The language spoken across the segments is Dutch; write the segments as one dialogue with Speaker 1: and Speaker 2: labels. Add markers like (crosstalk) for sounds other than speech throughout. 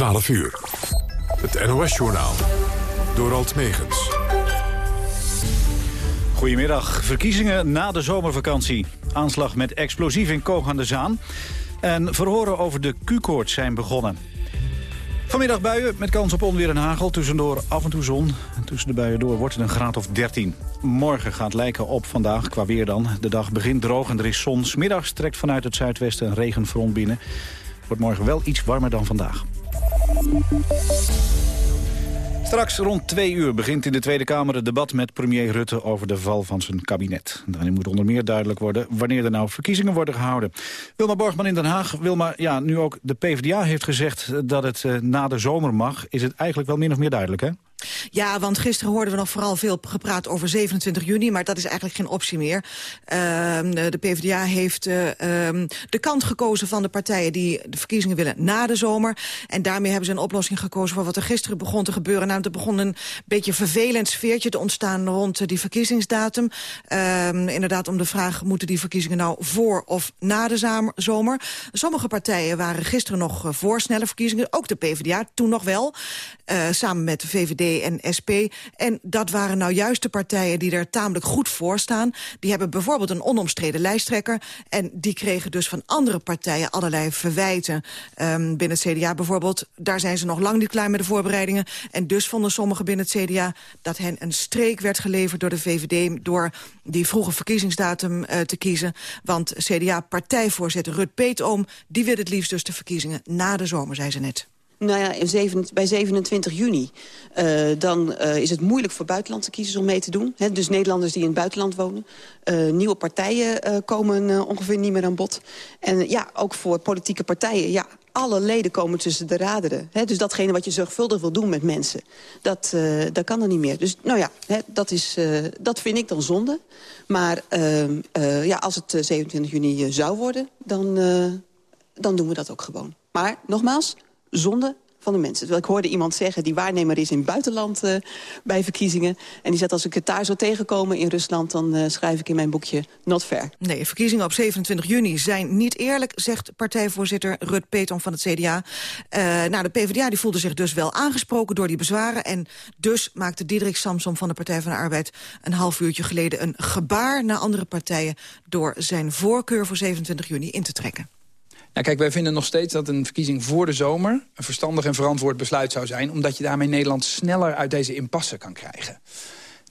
Speaker 1: 12 uur. Het NOS-journaal. Door Alt Megens.
Speaker 2: Goedemiddag. Verkiezingen na de zomervakantie. Aanslag met explosief in Koog aan de Zaan. En verhoren over de Q-koorts zijn begonnen. Vanmiddag buien met kans op onweer en hagel. Tussendoor af en toe zon. En tussen de buien door wordt het een graad of 13. Morgen gaat lijken op vandaag, qua weer dan. De dag begint droog en er is zon. Smiddags trekt vanuit het zuidwesten een regenfront binnen. Wordt morgen wel iets warmer dan vandaag. Straks rond twee uur begint in de Tweede Kamer het debat met premier Rutte over de val van zijn kabinet. Daarin moet onder meer duidelijk worden wanneer er nou verkiezingen worden gehouden. Wilma Borgman in Den Haag. Wilma, ja, nu ook de PvdA heeft gezegd dat het uh, na de zomer mag, is het eigenlijk wel min of meer duidelijk, hè?
Speaker 3: Ja, want gisteren hoorden we nog vooral veel gepraat over 27 juni... maar dat is eigenlijk geen optie meer. Uh, de PvdA heeft uh, de kant gekozen van de partijen... die de verkiezingen willen na de zomer. En daarmee hebben ze een oplossing gekozen... voor wat er gisteren begon te gebeuren. Nou, er begon een beetje vervelend sfeertje te ontstaan... rond die verkiezingsdatum. Uh, inderdaad om de vraag, moeten die verkiezingen nou voor of na de zomer? Sommige partijen waren gisteren nog eh, voor snelle verkiezingen. Ook de PvdA, toen nog wel. Samen met de VVD en SP. En dat waren nou juist de partijen die er tamelijk goed voor staan. Die hebben bijvoorbeeld een onomstreden lijsttrekker. En die kregen dus van andere partijen allerlei verwijten. Um, binnen het CDA bijvoorbeeld, daar zijn ze nog lang niet klaar met de voorbereidingen. En dus vonden sommigen binnen het CDA dat hen een streek werd geleverd door de VVD... door die vroege verkiezingsdatum uh, te kiezen. Want CDA-partijvoorzitter Rut Peetoom... die wil het liefst dus de verkiezingen na de zomer, zei ze net.
Speaker 4: Nou ja, bij 27 juni uh, dan uh, is het moeilijk voor buitenlandse kiezers om mee te doen. Dus Nederlanders die in het buitenland wonen. Uh, nieuwe partijen komen ongeveer niet meer aan bod. En ja, ook voor politieke partijen, ja, alle leden komen tussen de raderen. Dus datgene wat je zorgvuldig wil doen met mensen, dat, dat kan er niet meer. Dus nou ja, dat, is, dat vind ik dan zonde. Maar ehm, ja, als het 27 juni zou worden, dan, dan doen we dat ook gewoon. Maar nogmaals, zonde van de mensen. Terwijl ik hoorde iemand zeggen die waarnemer is in het buitenland uh, bij verkiezingen. En die zegt als ik het daar zou tegenkomen in Rusland... dan uh, schrijf ik in mijn boekje not fair.
Speaker 3: Nee, verkiezingen op 27 juni zijn niet eerlijk... zegt partijvoorzitter Rut Peton van het CDA. Uh, nou, de PvdA die voelde zich dus wel aangesproken door die bezwaren. En dus maakte Diederik Samsom van de Partij van de Arbeid... een half uurtje geleden een gebaar naar andere partijen... door zijn voorkeur voor 27 juni in te trekken.
Speaker 5: Ja, kijk, wij vinden nog steeds dat een verkiezing voor de zomer... een verstandig en verantwoord besluit zou zijn... omdat je daarmee Nederland sneller uit deze impasse kan krijgen.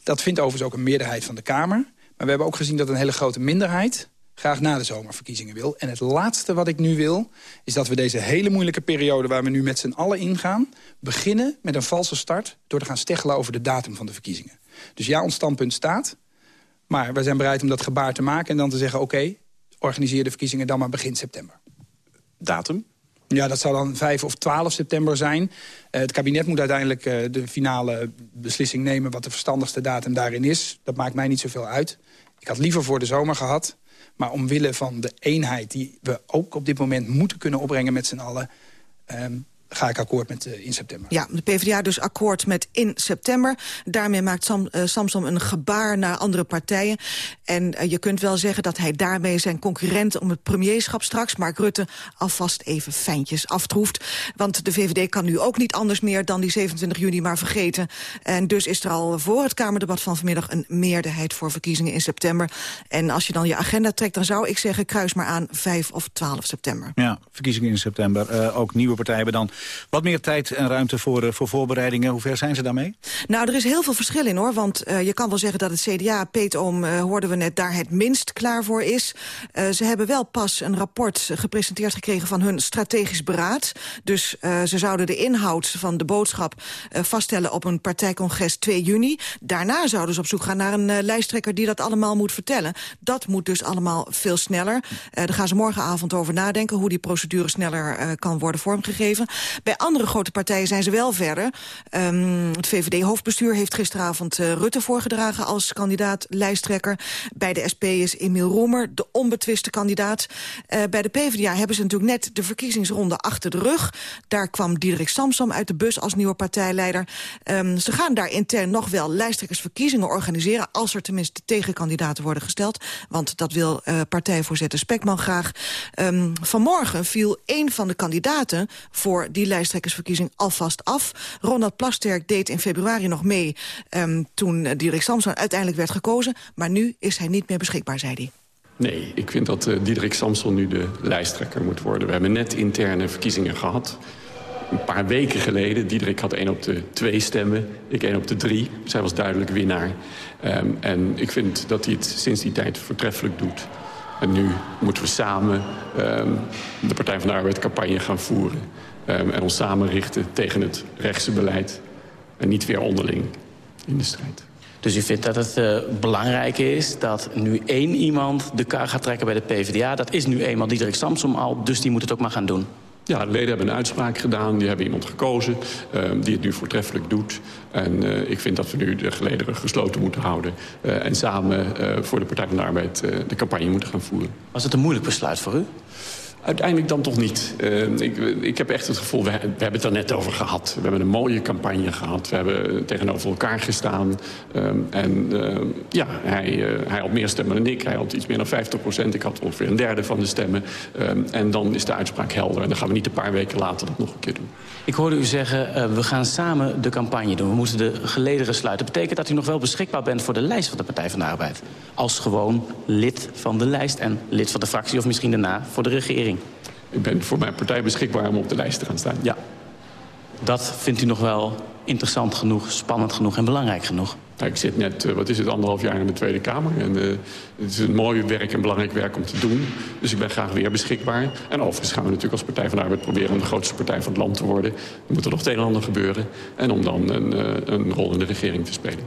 Speaker 5: Dat vindt overigens ook een meerderheid van de Kamer. Maar we hebben ook gezien dat een hele grote minderheid graag na de zomerverkiezingen wil. En het laatste wat ik nu wil, is dat we deze hele moeilijke periode... waar we nu met z'n allen ingaan, beginnen met een valse start... door te gaan steggelen over de datum van de verkiezingen. Dus ja, ons standpunt staat. Maar wij zijn bereid om dat gebaar te maken en dan te zeggen... oké, organiseer de verkiezingen dan maar begin september
Speaker 6: datum?
Speaker 5: Ja, dat zal dan 5 of 12 september zijn. Uh, het kabinet moet uiteindelijk uh, de finale beslissing nemen... wat de verstandigste datum daarin is. Dat maakt mij niet zoveel uit. Ik had liever voor de zomer gehad. Maar omwille van de eenheid die we ook op dit moment moeten kunnen opbrengen met z'n allen... Um, ga ik akkoord met uh, in september.
Speaker 3: Ja, de PvdA dus akkoord met in september. Daarmee maakt Sam, uh, Samson een gebaar naar andere partijen. En uh, je kunt wel zeggen dat hij daarmee zijn concurrent om het premierschap straks... Mark Rutte alvast even fijntjes aftroeft. Want de VVD kan nu ook niet anders meer dan die 27 juni maar vergeten. En dus is er al voor het Kamerdebat van vanmiddag... een meerderheid voor verkiezingen in september. En als je dan je agenda trekt, dan zou ik zeggen... kruis maar aan 5 of 12 september.
Speaker 2: Ja, verkiezingen in september. ook nieuwe partijen hebben dan wat meer tijd en ruimte voor, uh, voor voorbereidingen. Hoe ver zijn ze daarmee?
Speaker 3: Nou, er is heel veel verschil in, hoor. Want uh, je kan wel zeggen dat het CDA, Peetoom, uh, hoorden we net, daar het minst klaar voor is. ze hebben wel pas een rapport gepresenteerd gekregen van hun strategisch beraad. Dus ze zouden de inhoud van de boodschap vaststellen op een partijcongres 2 juni. Daarna zouden ze op zoek gaan naar een lijsttrekker die dat allemaal moet vertellen. Dat moet dus allemaal veel sneller. daar gaan ze morgenavond over nadenken hoe die procedure sneller kan worden vormgegeven. Bij andere grote partijen zijn ze wel verder. Um, het VVD-hoofdbestuur heeft gisteravond uh, Rutte voorgedragen als kandidaat-lijsttrekker. Bij de SP is Emiel Roemer de onbetwiste kandidaat. Uh, bij de PvdA hebben ze natuurlijk net de verkiezingsronde achter de rug. Daar kwam Diederik Samsom uit de bus als nieuwe partijleider. Um, ze gaan daar intern nog wel lijsttrekkersverkiezingen organiseren... als er tenminste tegenkandidaten worden gesteld. Want dat wil uh, partijvoorzitter Spekman graag. Um, vanmorgen viel een van de kandidaten voor lijsttrekkersverkiezing alvast af. Ronald Plasterk deed in februari nog mee um, toen Diederik Samson uiteindelijk werd gekozen. Maar nu is hij niet meer beschikbaar, zei hij.
Speaker 6: Nee, ik vind dat uh, Diederik Samson nu de lijsttrekker moet worden. We hebben net interne verkiezingen gehad. Een paar weken geleden, Diederik had één op de twee stemmen, ik één op de drie. Zij was duidelijk winnaar. Um, en ik vind dat hij het sinds die tijd voortreffelijk doet. En nu moeten we samen um, de Partij van de Arbeid campagne gaan voeren. Um, en ons samen richten tegen het rechtse beleid. En niet weer onderling in de strijd.
Speaker 7: Dus u vindt dat het uh, belangrijk is dat nu één iemand de kar gaat trekken bij de PvdA. Dat is nu eenmaal Diederik Samsom al, dus die moet het ook maar gaan doen.
Speaker 6: Ja, de leden hebben een uitspraak gedaan. Die hebben iemand gekozen uh, die het nu voortreffelijk doet. En uh, ik vind dat we nu de gelederen gesloten moeten houden. Uh, en samen voor de Partij van de Arbeid de campagne moeten gaan voeren.
Speaker 7: Was het een moeilijk besluit voor u?
Speaker 6: Uiteindelijk dan toch niet. Uh, ik, ik, heb echt het gevoel, we, hebben het er net over gehad. We hebben een mooie campagne gehad. We hebben tegenover elkaar gestaan. Um, en uh, ja, hij, uh, hij had meer stemmen dan ik. Hij had iets meer dan 50 procent. Ik had ongeveer een derde van de stemmen. En dan is de uitspraak helder. En dan gaan we niet een paar weken later dat nog een keer doen.
Speaker 7: Ik hoorde u zeggen, we gaan samen de campagne doen. We moeten de gelederen sluiten. Dat betekent dat u nog wel beschikbaar bent voor de lijst van de Partij van de Arbeid. Als gewoon lid van de lijst en lid van de fractie... of misschien daarna voor de regering.
Speaker 6: Ik ben voor mijn partij beschikbaar om op de lijst te gaan staan, ja.
Speaker 7: Dat vindt u nog wel interessant genoeg, spannend genoeg en belangrijk genoeg?
Speaker 6: Nou, ik zit net, uh, wat is het, anderhalf jaar in de Tweede Kamer. En uh, het is een mooi werk en belangrijk werk om te doen. Dus ik ben graag weer beschikbaar. En overigens gaan we natuurlijk als Partij van de Arbeid proberen... om de grootste partij van het land te worden. Er moet er nog het een en ander gebeuren. En om dan een, uh, een rol in de regering te spelen.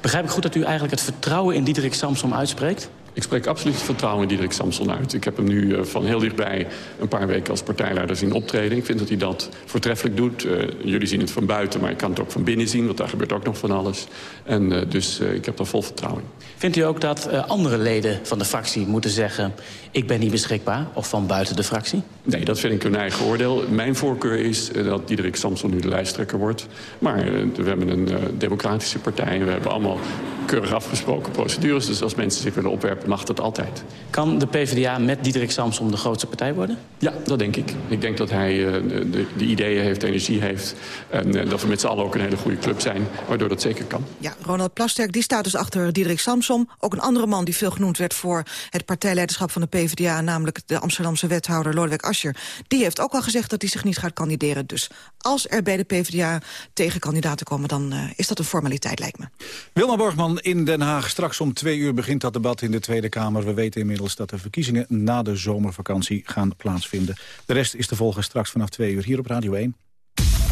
Speaker 7: Begrijp ik goed dat u eigenlijk het vertrouwen in Diederik Samsom uitspreekt?
Speaker 6: Ik spreek absoluut vertrouwen in Diederik Samson uit. Ik heb hem nu uh, van heel dichtbij een paar weken als partijleider zien optreden. Ik vind dat hij dat voortreffelijk doet. Uh, jullie zien het van buiten, maar ik kan het ook van binnen zien... want daar gebeurt ook nog van alles. En uh, dus ik heb daar vol vertrouwen in.
Speaker 7: Vindt u ook dat andere leden van de fractie moeten zeggen... ik ben niet beschikbaar, of van buiten de fractie?
Speaker 6: Nee, dat vind ik een eigen oordeel. Mijn voorkeur is dat Diederik Samson nu de lijsttrekker wordt. Maar we hebben een democratische partij en we hebben allemaal keurig afgesproken procedures. Dus als mensen zich willen opwerpen, mag dat altijd.
Speaker 7: Kan de PvdA met Diederik Samsom de grootste partij worden?
Speaker 6: Ja, dat denk ik. Ik denk dat hij de, de, ideeën heeft, de energie heeft. En dat we met z'n allen ook een hele goede club zijn, waardoor dat zeker kan.
Speaker 3: Ja, Ronald Plasterk die staat dus achter Diederik Samsom. Ook een andere man die veel genoemd werd voor het partijleiderschap van de PvdA... namelijk de Amsterdamse wethouder Lodewijk Asscher. Die heeft ook al gezegd dat hij zich niet gaat kandideren. Dus als er bij de PvdA tegenkandidaten komen... dan uh, is dat een formaliteit, lijkt me.
Speaker 2: Wilma Borgman in Den Haag. Straks om twee uur begint dat debat in de Tweede Kamer. We weten inmiddels dat de verkiezingen na de zomervakantie gaan plaatsvinden. De rest is te volgen straks vanaf twee uur hier op Radio 1.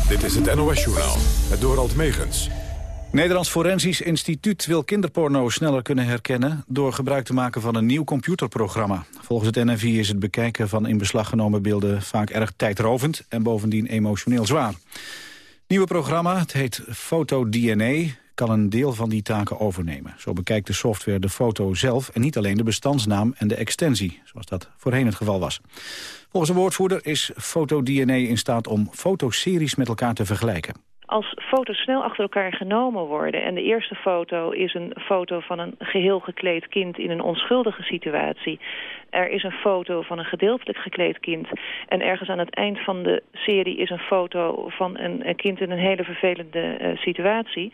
Speaker 1: Dit is het NOS-journaal, het Dorald Megens.
Speaker 2: Nederlands Forensisch Instituut wil kinderporno sneller kunnen herkennen... door gebruik te maken van een nieuw computerprogramma. Volgens het NFI is het bekijken van in beslag genomen beelden... vaak erg tijdrovend en bovendien emotioneel zwaar. Nieuwe programma, het heet FotoDNA kan een deel van die taken overnemen. Zo bekijkt de software de foto zelf en niet alleen de bestandsnaam en de extensie, zoals dat voorheen het geval was. Volgens een woordvoerder is FotoDNA in staat om fotoseries met elkaar te vergelijken.
Speaker 8: Als foto's snel achter elkaar genomen worden... en de eerste foto is een foto van een geheel gekleed kind in een onschuldige situatie... er is een foto van een gedeeltelijk gekleed kind... en ergens aan het eind van de serie is een foto van een, kind in een hele vervelende uh, situatie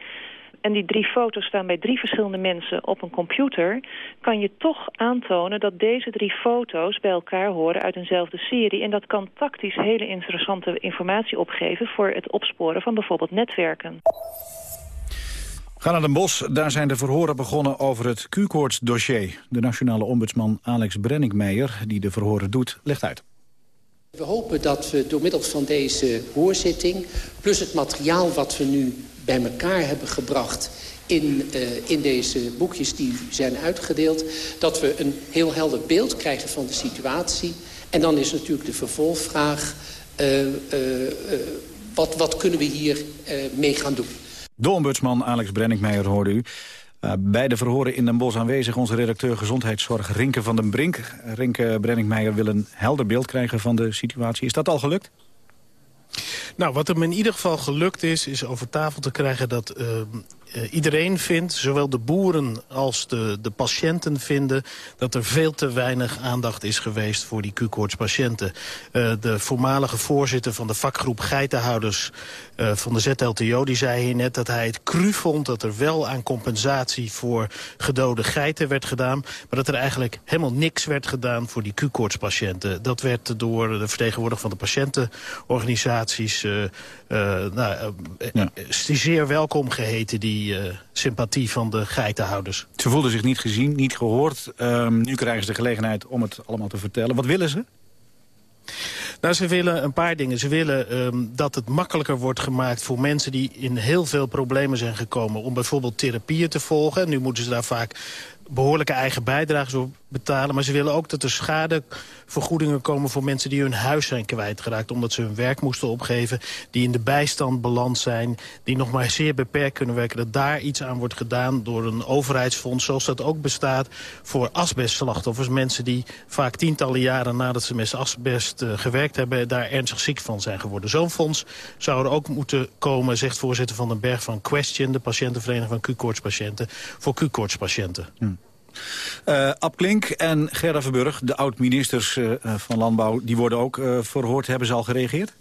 Speaker 8: en die drie foto's staan bij drie verschillende mensen op een computer... kan je toch aantonen dat deze drie foto's bij elkaar horen uit eenzelfde serie. En dat kan tactisch hele interessante informatie opgeven... voor het opsporen van bijvoorbeeld netwerken.
Speaker 2: Ga naar Den Bosch, daar zijn de verhoren begonnen over het Q-koorts-dossier. De nationale ombudsman Alex Brenningmeijer, die de verhoren doet, legt uit.
Speaker 9: We hopen dat we door middel van deze hoorzitting... plus het materiaal wat we nu bij elkaar hebben gebracht in, uh, in deze boekjes die zijn uitgedeeld... dat we een heel helder beeld krijgen van de situatie. En dan is natuurlijk de vervolgvraag... Uh, uh, wat, wat kunnen we hier mee gaan doen?
Speaker 2: De ombudsman Alex Brenningmeijer hoorde u. bij de verhoren in Den Bosch aanwezig onze redacteur Gezondheidszorg Rinke van den Brink. Rinke Brenningmeijer wil een helder beeld krijgen van de situatie. Is dat al gelukt?
Speaker 10: Nou, wat hem in ieder geval gelukt is, is over tafel te krijgen dat uh, uh, iedereen vindt, zowel de boeren als de, de patiënten vinden... dat er veel te weinig aandacht is geweest voor die Q-koortspatiënten. Uh, de voormalige voorzitter van de vakgroep geitenhouders uh, van de ZLTO... die zei hier net dat hij het cru vond dat er wel aan compensatie... voor gedode geiten werd gedaan... maar dat er eigenlijk helemaal niks werd gedaan voor die Q-koortspatiënten. Dat werd door de vertegenwoordiger van de patiëntenorganisaties... Uh, nou, ja. zeer welkom geheten, die sympathie van de geitenhouders.
Speaker 2: Ze voelden zich niet gezien, niet gehoord. Um, nu krijgen ze de gelegenheid om het allemaal te vertellen. Wat willen ze?
Speaker 10: Nou, ze willen een paar dingen. Ze willen um, dat het makkelijker wordt gemaakt voor mensen die in heel veel problemen zijn gekomen... om bijvoorbeeld therapieën te volgen. Nu moeten ze daar vaak behoorlijke eigen bijdrages op betalen. Maar ze willen ook dat er schadevergoedingen komen voor mensen die hun huis zijn kwijtgeraakt. Omdat ze hun werk moesten opgeven. Die in de bijstand beland zijn. Die nog maar zeer beperkt kunnen werken. Dat daar iets aan wordt gedaan door een overheidsfonds. Zoals dat ook bestaat voor asbestslachtoffers. Mensen die vaak tientallen jaren nadat ze met asbest uh, gewerkt hebben. Daar ernstig ziek van zijn geworden. Zo'n fonds zou er ook moeten komen, zegt voorzitter van den Berg van Question. De patiëntenvereniging van Q-koortspatiënten. Voor Q-koortspatiënten.
Speaker 2: Hmm. Uh, Ab Klink en Gerda Verburg, de oud-ministers uh, van Landbouw... die worden ook uh, verhoord. Hebben ze al gereageerd?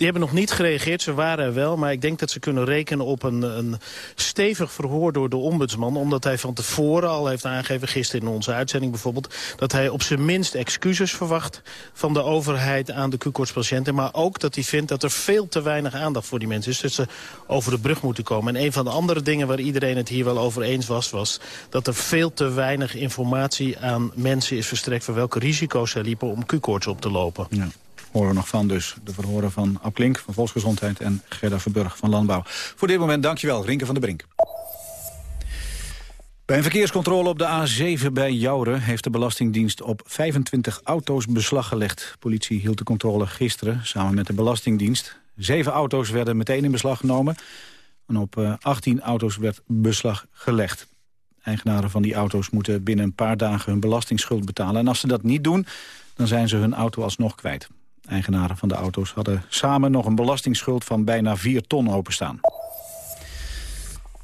Speaker 10: Die hebben nog niet gereageerd, ze waren er wel. Maar ik denk dat ze kunnen rekenen op een, een stevig verhoor door de ombudsman. Omdat hij van tevoren al heeft aangegeven, gisteren in onze uitzending bijvoorbeeld... dat hij op zijn minst excuses verwacht van de overheid aan de Q-koortspatiënten. Maar ook dat hij vindt dat er veel te weinig aandacht voor die mensen is. Dat ze over de brug moeten komen. En een van de andere dingen waar iedereen het hier wel over eens was... was dat er veel te weinig informatie aan mensen is verstrekt... voor welke risico's zij liepen om Q-koorts op te lopen.
Speaker 2: Ja horen we nog van dus. De verhoren van Aplink van Volksgezondheid en Gerda Verburg van Landbouw. Voor dit moment dankjewel, Rinke van der Brink. Bij een verkeerscontrole op de A7 bij Jouren heeft de Belastingdienst op 25 auto's beslag gelegd. Politie hield de controle gisteren samen met de Belastingdienst. Zeven auto's werden meteen in beslag genomen en op 18 auto's werd beslag gelegd. Eigenaren van die auto's moeten binnen een paar dagen hun belastingsschuld betalen. En als ze dat niet doen, dan zijn ze hun auto alsnog kwijt. Eigenaren van de auto's hadden samen nog een belastingsschuld van bijna 4 ton openstaan.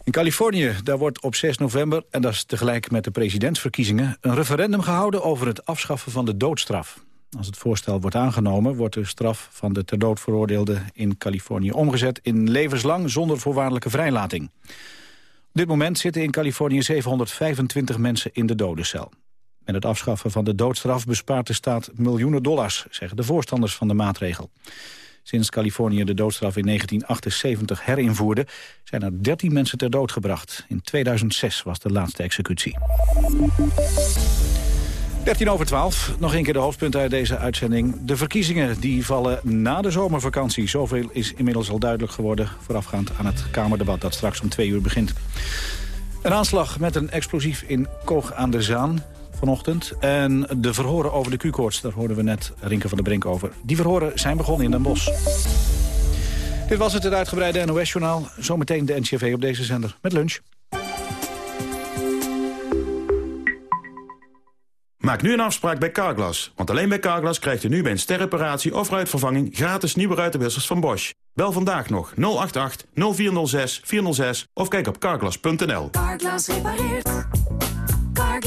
Speaker 2: In Californië daar wordt op 6 november, en dat is tegelijk met de presidentsverkiezingen... een referendum gehouden over het afschaffen van de doodstraf. Als het voorstel wordt aangenomen, wordt de straf van de ter dood veroordeelde in Californië omgezet in levenslang zonder voorwaardelijke vrijlating. Op dit moment zitten in Californië 725 mensen in de dodencel. Met het afschaffen van de doodstraf bespaart de staat miljoenen dollars, zeggen de voorstanders van de maatregel. Sinds Californië de doodstraf in 1978 herinvoerde... zijn er 13 mensen ter dood gebracht. In 2006 was de laatste executie. 13 over 12. Nog een keer de hoofdpunten uit deze uitzending. De verkiezingen die vallen na de zomervakantie. Zoveel is inmiddels al duidelijk geworden... voorafgaand aan het Kamerdebat dat straks om twee uur begint. Een aanslag met een explosief in Koog aan de Zaan vanochtend. En de verhoren over de Q-koorts, daar hoorden we net Rinke van der Brink over. Die verhoren zijn begonnen in Den Bosch. Dit was het, het uitgebreide NOS-journaal. Zometeen de NCV op deze zender met lunch.
Speaker 11: Maak nu een afspraak bij Carglass. Want alleen bij Carglass krijgt u nu bij een sterreparatie of ruitvervanging... gratis nieuwe ruitenwissers van Bosch. Bel vandaag nog 088 0406 406 of kijk op carglass.nl.
Speaker 12: Carglass repareert.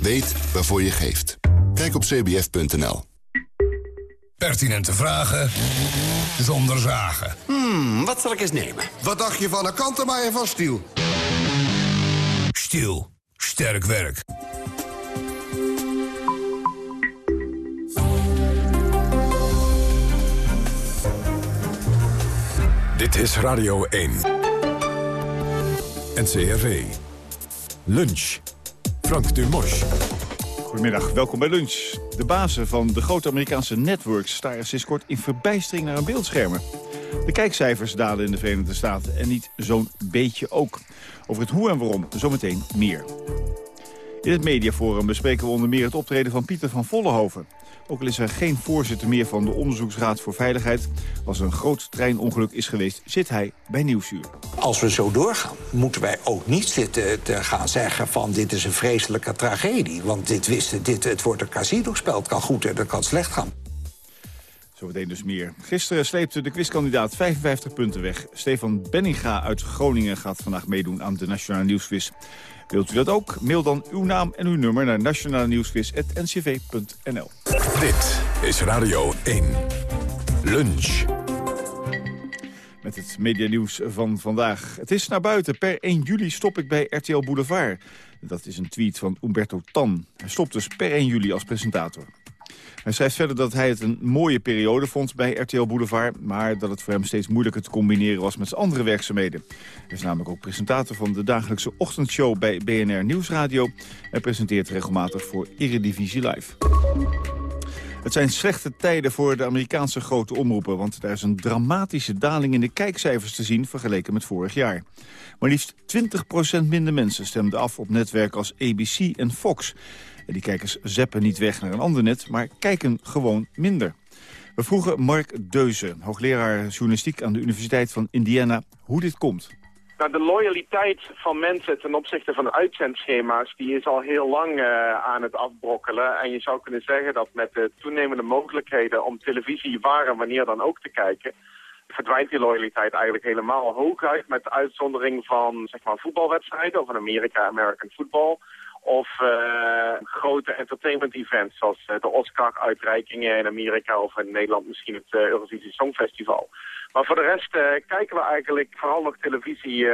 Speaker 13: Weet waarvoor je geeft. Kijk op cbf.nl.
Speaker 14: Pertinente vragen zonder zagen.
Speaker 15: Hmm, wat zal ik eens nemen?
Speaker 16: Wat dacht je van een kantenmaier van Stiel?
Speaker 14: Stiel. Sterk werk.
Speaker 1: Dit is Radio 1. NCRV. Lunch. Frank Dumos.
Speaker 17: Goedemiddag, welkom bij Lunch. De bazen van de grote Amerikaanse networks staren sinds kort in verbijstering naar hun beeldschermen. De kijkcijfers dalen in de Verenigde Staten en niet zo'n beetje ook. Over het hoe en waarom zometeen meer. In het mediaforum bespreken we onder meer het optreden van Pieter van Vollenhoven. Ook al is er geen voorzitter meer van de Onderzoeksraad voor Veiligheid... als er een groot treinongeluk is geweest, zit hij bij Nieuwsuur.
Speaker 18: Als we zo doorgaan, moeten wij ook niet zitten te gaan zeggen... van dit is een vreselijke tragedie. Want dit wisten, dit, het wordt een casino-spel. Het kan goed en het kan slecht gaan.
Speaker 17: Zometeen dus meer. Gisteren sleepte de quizkandidaat 55 punten weg. Stefan Benninga uit Groningen gaat vandaag meedoen aan de Nationale Nieuwsquiz. Wilt u dat ook? Mail dan uw naam en uw nummer naar nationale nieuwsquiz.ncv.nl.
Speaker 1: Dit is Radio 1. Lunch.
Speaker 17: Met het medianieuws van vandaag. Het is naar buiten. Per 1 juli stop ik bij RTL Boulevard. Dat is een tweet van Umberto Tan. Hij stopt dus per 1 juli als presentator. Hij schrijft verder dat hij het een mooie periode vond bij RTL Boulevard... maar dat het voor hem steeds moeilijker te combineren was met zijn andere werkzaamheden. Hij is namelijk ook presentator van de dagelijkse ochtendshow bij BNR Nieuwsradio... en presenteert regelmatig voor Eredivisie Live. Het zijn slechte tijden voor de Amerikaanse grote omroepen... want daar is een dramatische daling in de kijkcijfers te zien... vergeleken met vorig jaar. Maar liefst 20% minder mensen stemden af op netwerken als ABC en Fox. En die kijkers zeppen niet weg naar een ander net, maar kijken gewoon minder. We vroegen Mark Deuze, hoogleraar journalistiek aan de Universiteit van Indiana, hoe dit komt.
Speaker 19: Nou, de loyaliteit van mensen ten opzichte van uitzendschema's... die is al heel lang uh, aan het afbrokkelen. En je zou kunnen zeggen dat met de toenemende mogelijkheden... om televisie waar en wanneer dan ook te kijken... verdwijnt die loyaliteit eigenlijk helemaal hooguit... met uitzondering van zeg maar, voetbalwedstrijden... of in Amerika American Football... Of uh, grote entertainment events zoals uh, de Oscar-uitreikingen in Amerika of in Nederland misschien het uh, Eurovisie Songfestival. Maar voor de rest kijken we eigenlijk vooral nog televisie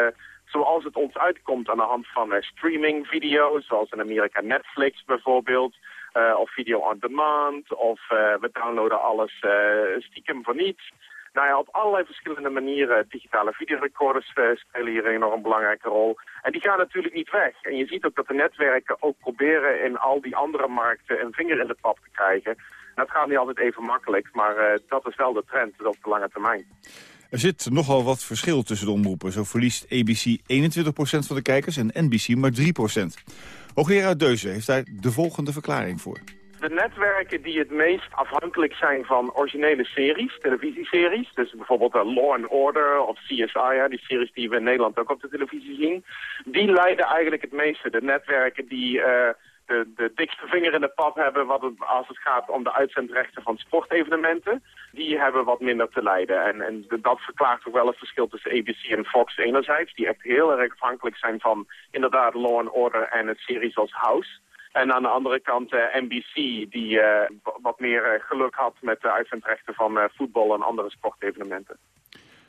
Speaker 19: zoals het ons uitkomt aan de hand van streaming-video's, zoals in Amerika Netflix bijvoorbeeld. of video on demand, of we downloaden alles stiekem voor niets. Nou op allerlei verschillende manieren. Digitale videorecorders uh, spelen hier een belangrijke rol. En die gaan natuurlijk niet weg. En je ziet ook dat de netwerken ook proberen in al die andere markten een vinger in de pap te krijgen. Dat gaat niet altijd even makkelijk, maar uh, dat is wel de trend op de lange termijn.
Speaker 17: Er zit nogal wat verschil tussen de omroepen. Zo verliest ABC 21% van de kijkers en NBC maar 3%. Hoogleraar Deuze heeft daar de volgende verklaring voor
Speaker 19: de netwerken die het meest afhankelijk zijn van originele series, televisieseries, dus bijvoorbeeld uh, Law and Order of CSI, die series die we in Nederland ook op de televisie zien, die leiden eigenlijk het meeste. De netwerken die uh, de, de dikste vinger in de pap hebben wat als het gaat om de uitzendrechten van sportevenementen, die hebben wat minder te lijden. En, en dat verklaart ook wel het verschil tussen ABC en Fox enerzijds, die echt heel erg afhankelijk zijn van inderdaad Law and Order en het series als House. En aan de andere kant uh, eh, NBC, die uh, wat meer uh, geluk had met de uitzendrechten van voetbal en andere sportevenementen.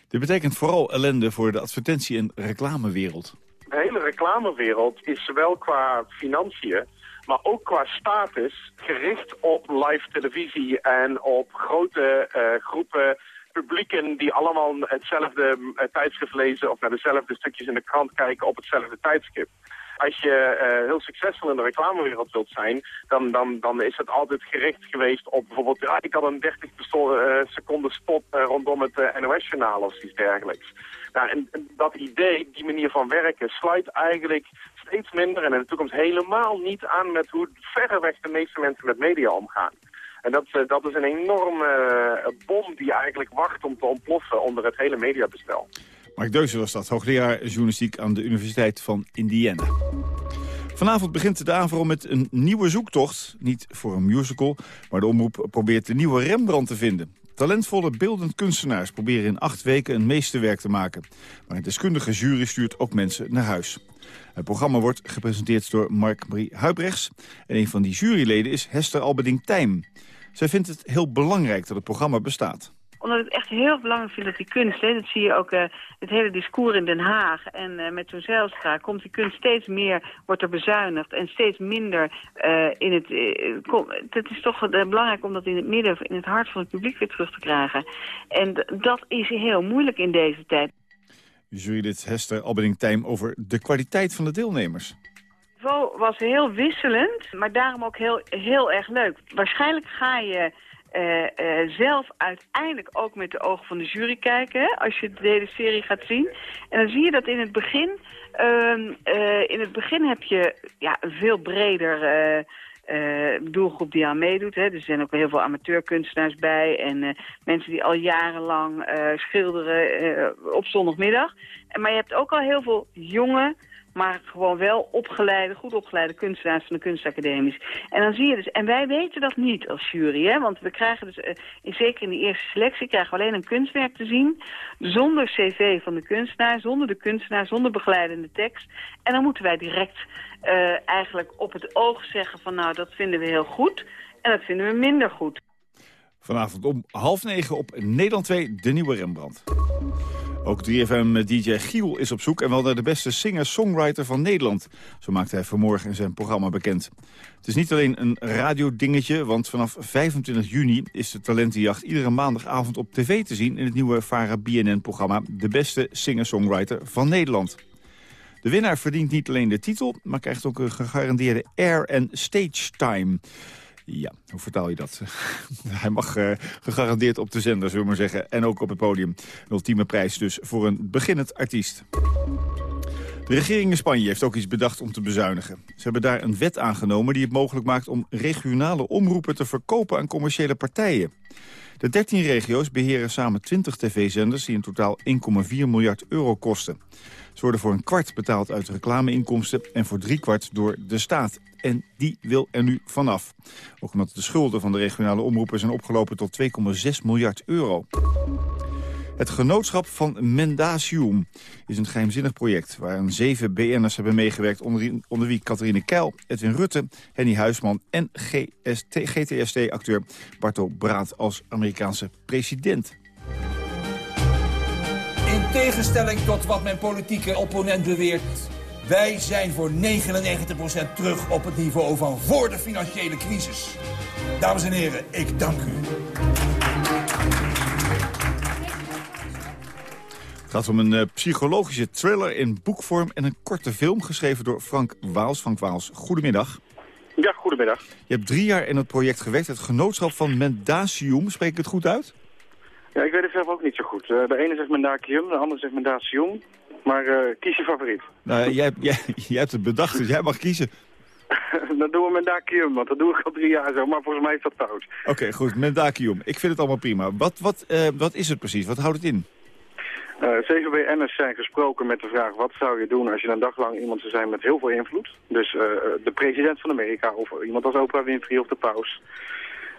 Speaker 17: Dit betekent vooral ellende voor de advertentie- en reclamewereld.
Speaker 19: De hele reclamewereld is zowel qua financiën, maar ook qua status gericht op live televisie en op grote groepen publieken die allemaal hetzelfde tijdschrift lezen of naar dezelfde stukjes in de krant kijken op hetzelfde tijdschrift als je uh, heel succesvol in de reclamewereld wilt zijn, dan, dan, dan is het altijd gericht geweest op bijvoorbeeld, ja, ik had een 30 uh, seconden spot uh, rondom het NOS-journaal of iets dergelijks. Nou, en, en, dat idee, die manier van werken, sluit eigenlijk steeds minder en in de toekomst helemaal niet aan met hoe verreweg de meeste mensen met media omgaan. En dat, dat is een enorme bom die eigenlijk wacht om te ontploffen onder het hele mediabestel.
Speaker 17: Mark Deuze was dat, hoogleraar journalistiek aan de Universiteit van Indiana. Vanavond begint de AVRO met een nieuwe zoektocht. Niet voor een musical, maar de omroep probeert de nieuwe Rembrandt te vinden. Talentvolle beeldend kunstenaars proberen in acht weken een meesterwerk te maken. Maar een deskundige jury stuurt ook mensen naar huis. Het programma wordt gepresenteerd door Mark-Marie Huibrechts. En een van die juryleden is Hester Albeding-Tijm. Zij vindt het heel belangrijk dat het programma bestaat
Speaker 20: omdat ik het echt heel belangrijk vind dat die kunst, hè, dat zie je ook uh, het hele discours in Den Haag en uh, met zo'n Zijlstra, komt die kunst steeds meer, wordt er bezuinigd en steeds minder uh, in het, kom, het is toch belangrijk om dat in het midden, in het hart van het publiek weer terug te krijgen. En dat is heel moeilijk in deze tijd.
Speaker 17: Jurylid Hester Albeding-Tijm over de kwaliteit van de deelnemers.
Speaker 20: Het niveau was heel wisselend, maar daarom ook heel, heel erg leuk. Waarschijnlijk ga je eh, eh, zelf uiteindelijk ook met de ogen van de jury kijken... Als je de hele serie gaat zien. En dan zie je dat in het begin... ehm, eh, in het begin heb je ja, een veel breder... doelgroep die aan meedoet. Hè. Er zijn ook heel veel amateurkunstenaars bij en mensen die al jarenlang schilderen op zondagmiddag. Maar je hebt ook al heel veel jonge, maar gewoon wel opgeleide, goed opgeleide kunstenaars van de kunstacademies. En dan zie je dus, en wij weten dat niet als jury, hè, want we krijgen dus, eh, in, zeker in de eerste selectie, krijgen we alleen een kunstwerk te zien, zonder cv van de kunstenaar, zonder de kunstenaar, zonder begeleidende tekst. En dan moeten wij direct eh, eigenlijk op het oog zeggen van nou, dat vinden we heel goed en dat vinden we minder goed.
Speaker 17: Vanavond om half negen op Nederland 2, de nieuwe Rembrandt. Ook 3FM-dj Giel is op zoek en wel naar de beste singer-songwriter van Nederland. Zo maakte hij vanmorgen in zijn programma bekend. Het is niet alleen een radiodingetje, want vanaf 25 juni is de talentenjacht iedere maandagavond op tv te zien in het nieuwe Vara BNN-programma De Beste Singer-Songwriter van Nederland. De winnaar verdient niet alleen de titel, maar krijgt ook een gegarandeerde air- en stage time. Ja, hoe vertaal je dat? (laughs) Hij mag eh, gegarandeerd op de zender, zullen we maar zeggen. En ook op het podium. Een ultieme prijs dus voor een beginnend artiest. De regering in Spanje heeft ook iets bedacht om te bezuinigen. Ze hebben daar een wet aangenomen die het mogelijk maakt om regionale omroepen te verkopen aan commerciële partijen. De 13 regio's beheren samen 20 tv-zenders die in totaal 1,4 miljard euro kosten. Ze worden voor een kwart betaald uit reclameinkomsten en voor drie kwart door de staat. En die wil er nu vanaf. Ook omdat de schulden van de regionale omroepen zijn opgelopen tot 2,6 miljard euro. Het genootschap van Mendasium is een geheimzinnig project... waarin zeven BN'ers hebben meegewerkt... onder, onder wie Catharine Keil, Edwin Rutte, Henny Huisman... en GTST-acteur Barto Braat als Amerikaanse president.
Speaker 21: In tegenstelling tot wat mijn politieke opponent beweert... wij zijn voor 99% terug op het niveau van voor de financiële crisis. Dames en heren, ik dank u.
Speaker 17: Het gaat om een uh, psychologische thriller in boekvorm en een korte film... geschreven door Frank Waals. Frank Waals, goedemiddag.
Speaker 22: Ja, goedemiddag.
Speaker 17: Je hebt drie jaar in het project gewerkt. Het genootschap van Mendasium, spreek ik het goed uit?
Speaker 22: Ja, ik weet het zelf ook niet zo goed. Uh, de ene zegt Mendacium, de andere zegt Mendasium. Maar uh, kies je favoriet.
Speaker 17: Nou, jij, jij, (laughs) jij hebt het bedacht, dus jij mag kiezen. (laughs)
Speaker 22: dan doen we Mendacium, want dat doe ik al drie jaar zo. Maar volgens mij is dat fout.
Speaker 17: Oké, okay, goed. Mendacium. Ik vind het allemaal prima. Wat, wat, uh, wat is het precies? Wat houdt het in?
Speaker 22: Uh, CVBN'ers zijn gesproken met de vraag... wat zou je doen als je een dag lang iemand zou zijn met heel veel invloed? Dus uh, de president van Amerika of iemand als Oprah Winfrey of de paus.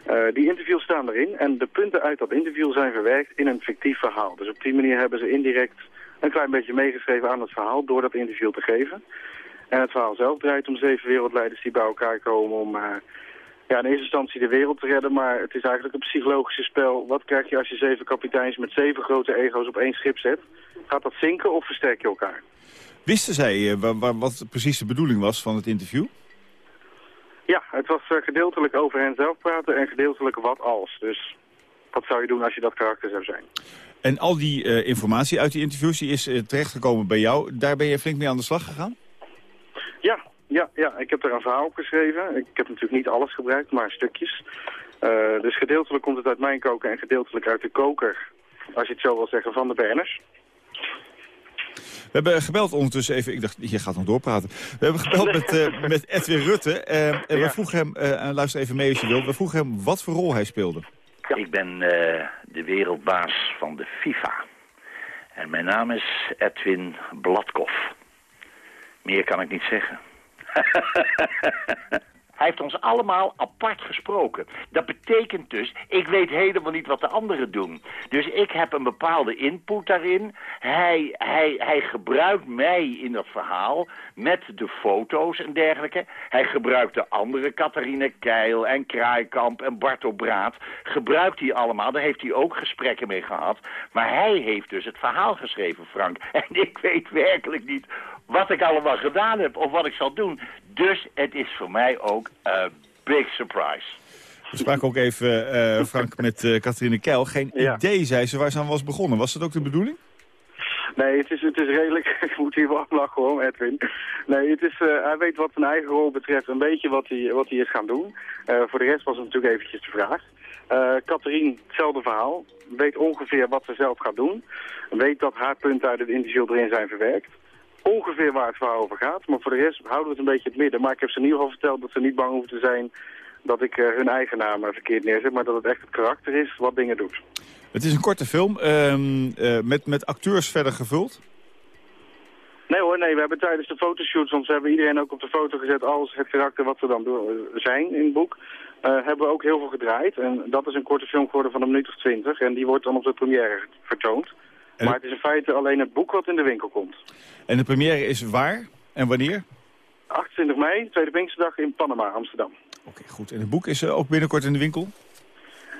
Speaker 22: Uh, die interviews staan erin en de punten uit dat interview zijn verwerkt in een fictief verhaal. Dus op die manier hebben ze indirect een klein beetje meegeschreven aan het verhaal door dat interview te geven. En het verhaal zelf draait om zeven wereldleiders die bij elkaar komen om uh, ja, in eerste instantie de wereld te redden. Maar het is eigenlijk een psychologische spel. Wat krijg je als je zeven kapiteins met zeven grote ego's op één schip zet? Gaat dat zinken of versterk je elkaar?
Speaker 17: Wisten zij uh, wat precies de bedoeling was van het interview?
Speaker 22: Ja, het was uh, gedeeltelijk over hen zelf praten en gedeeltelijk wat als. Dus wat zou je doen als je dat karakter zou zijn?
Speaker 17: En al die uh, informatie uit die interviews die is uh, terechtgekomen bij jou. Daar ben je flink mee aan de slag gegaan?
Speaker 22: Ja, ja, ja. ik heb er een verhaal op geschreven. Ik heb natuurlijk niet alles gebruikt, maar stukjes. Uh, dus gedeeltelijk komt het uit mijn koker en gedeeltelijk uit de koker, als je het zo wil zeggen, van de BN'ers.
Speaker 17: We hebben gebeld ondertussen even, ik dacht, je gaat nog doorpraten. We hebben gebeld met, uh, (laughs) met Edwin Rutte uh, en ja. we vroegen hem, uh, luister even mee als je wilt, we vroegen hem wat voor rol hij speelde.
Speaker 23: Ja. Ik ben de wereldbaas van de FIFA. En mijn naam is Edwin Bladkoff. Meer kan ik niet zeggen. (laughs) Hij heeft ons allemaal apart gesproken. Dat betekent dus, ik weet helemaal niet wat de anderen doen. Dus ik heb een bepaalde input daarin. Hij, hij, hij gebruikt mij in dat verhaal met de foto's en dergelijke. Hij gebruikt de andere, Catharine Keil en Kraaikamp en Bartel Braat. Gebruikt hij allemaal, daar heeft hij ook gesprekken mee gehad. Maar hij heeft dus het verhaal geschreven, Frank. (laughs) En ik weet werkelijk niet wat ik allemaal gedaan heb of wat ik zal doen. Dus het is voor mij ook een big surprise.
Speaker 17: We spraken ook even, uh, Frank, met uh, Catharine Keil. Geen ja. idee, zei ze, waar ze aan was begonnen. Was dat ook de bedoeling?
Speaker 22: Nee, het is, het is redelijk. (laughs) Ik moet hier wel lachen hoor, Edwin. Nee, het is, eh, hij weet wat zijn eigen rol betreft een beetje wat hij, wat hij is gaan doen. Eh, voor de rest was het natuurlijk eventjes de vraag. Uh, Catherine, hetzelfde verhaal. Weet ongeveer wat ze zelf gaat doen. Weet dat haar punten uit het interview erin zijn verwerkt. Ongeveer waar het verhaal over gaat. Maar voor de rest houden we het een beetje het midden. Maar ik heb ze in ieder geval verteld dat ze niet bang hoeven te zijn dat ik hun eigen naam verkeerd neerzet. Maar dat het echt het karakter is wat dingen doet.
Speaker 17: Het is een korte film ehm, met, met acteurs verder gevuld.
Speaker 22: Nee hoor, nee, we hebben tijdens de fotoshoots, want we hebben iedereen ook op de foto gezet als het karakter wat ze dan zijn in het boek, uh, hebben we ook heel veel gedraaid. En dat is een korte film geworden van een minuut of twintig en die wordt dan op de première vertoond. Maar het is in feite alleen het boek wat in de winkel komt.
Speaker 17: En de première is waar en wanneer?
Speaker 22: 28 mei, Tweede Pinksterdag in Panama, Amsterdam.
Speaker 17: Oké, goed. En het boek is ook binnenkort in de winkel?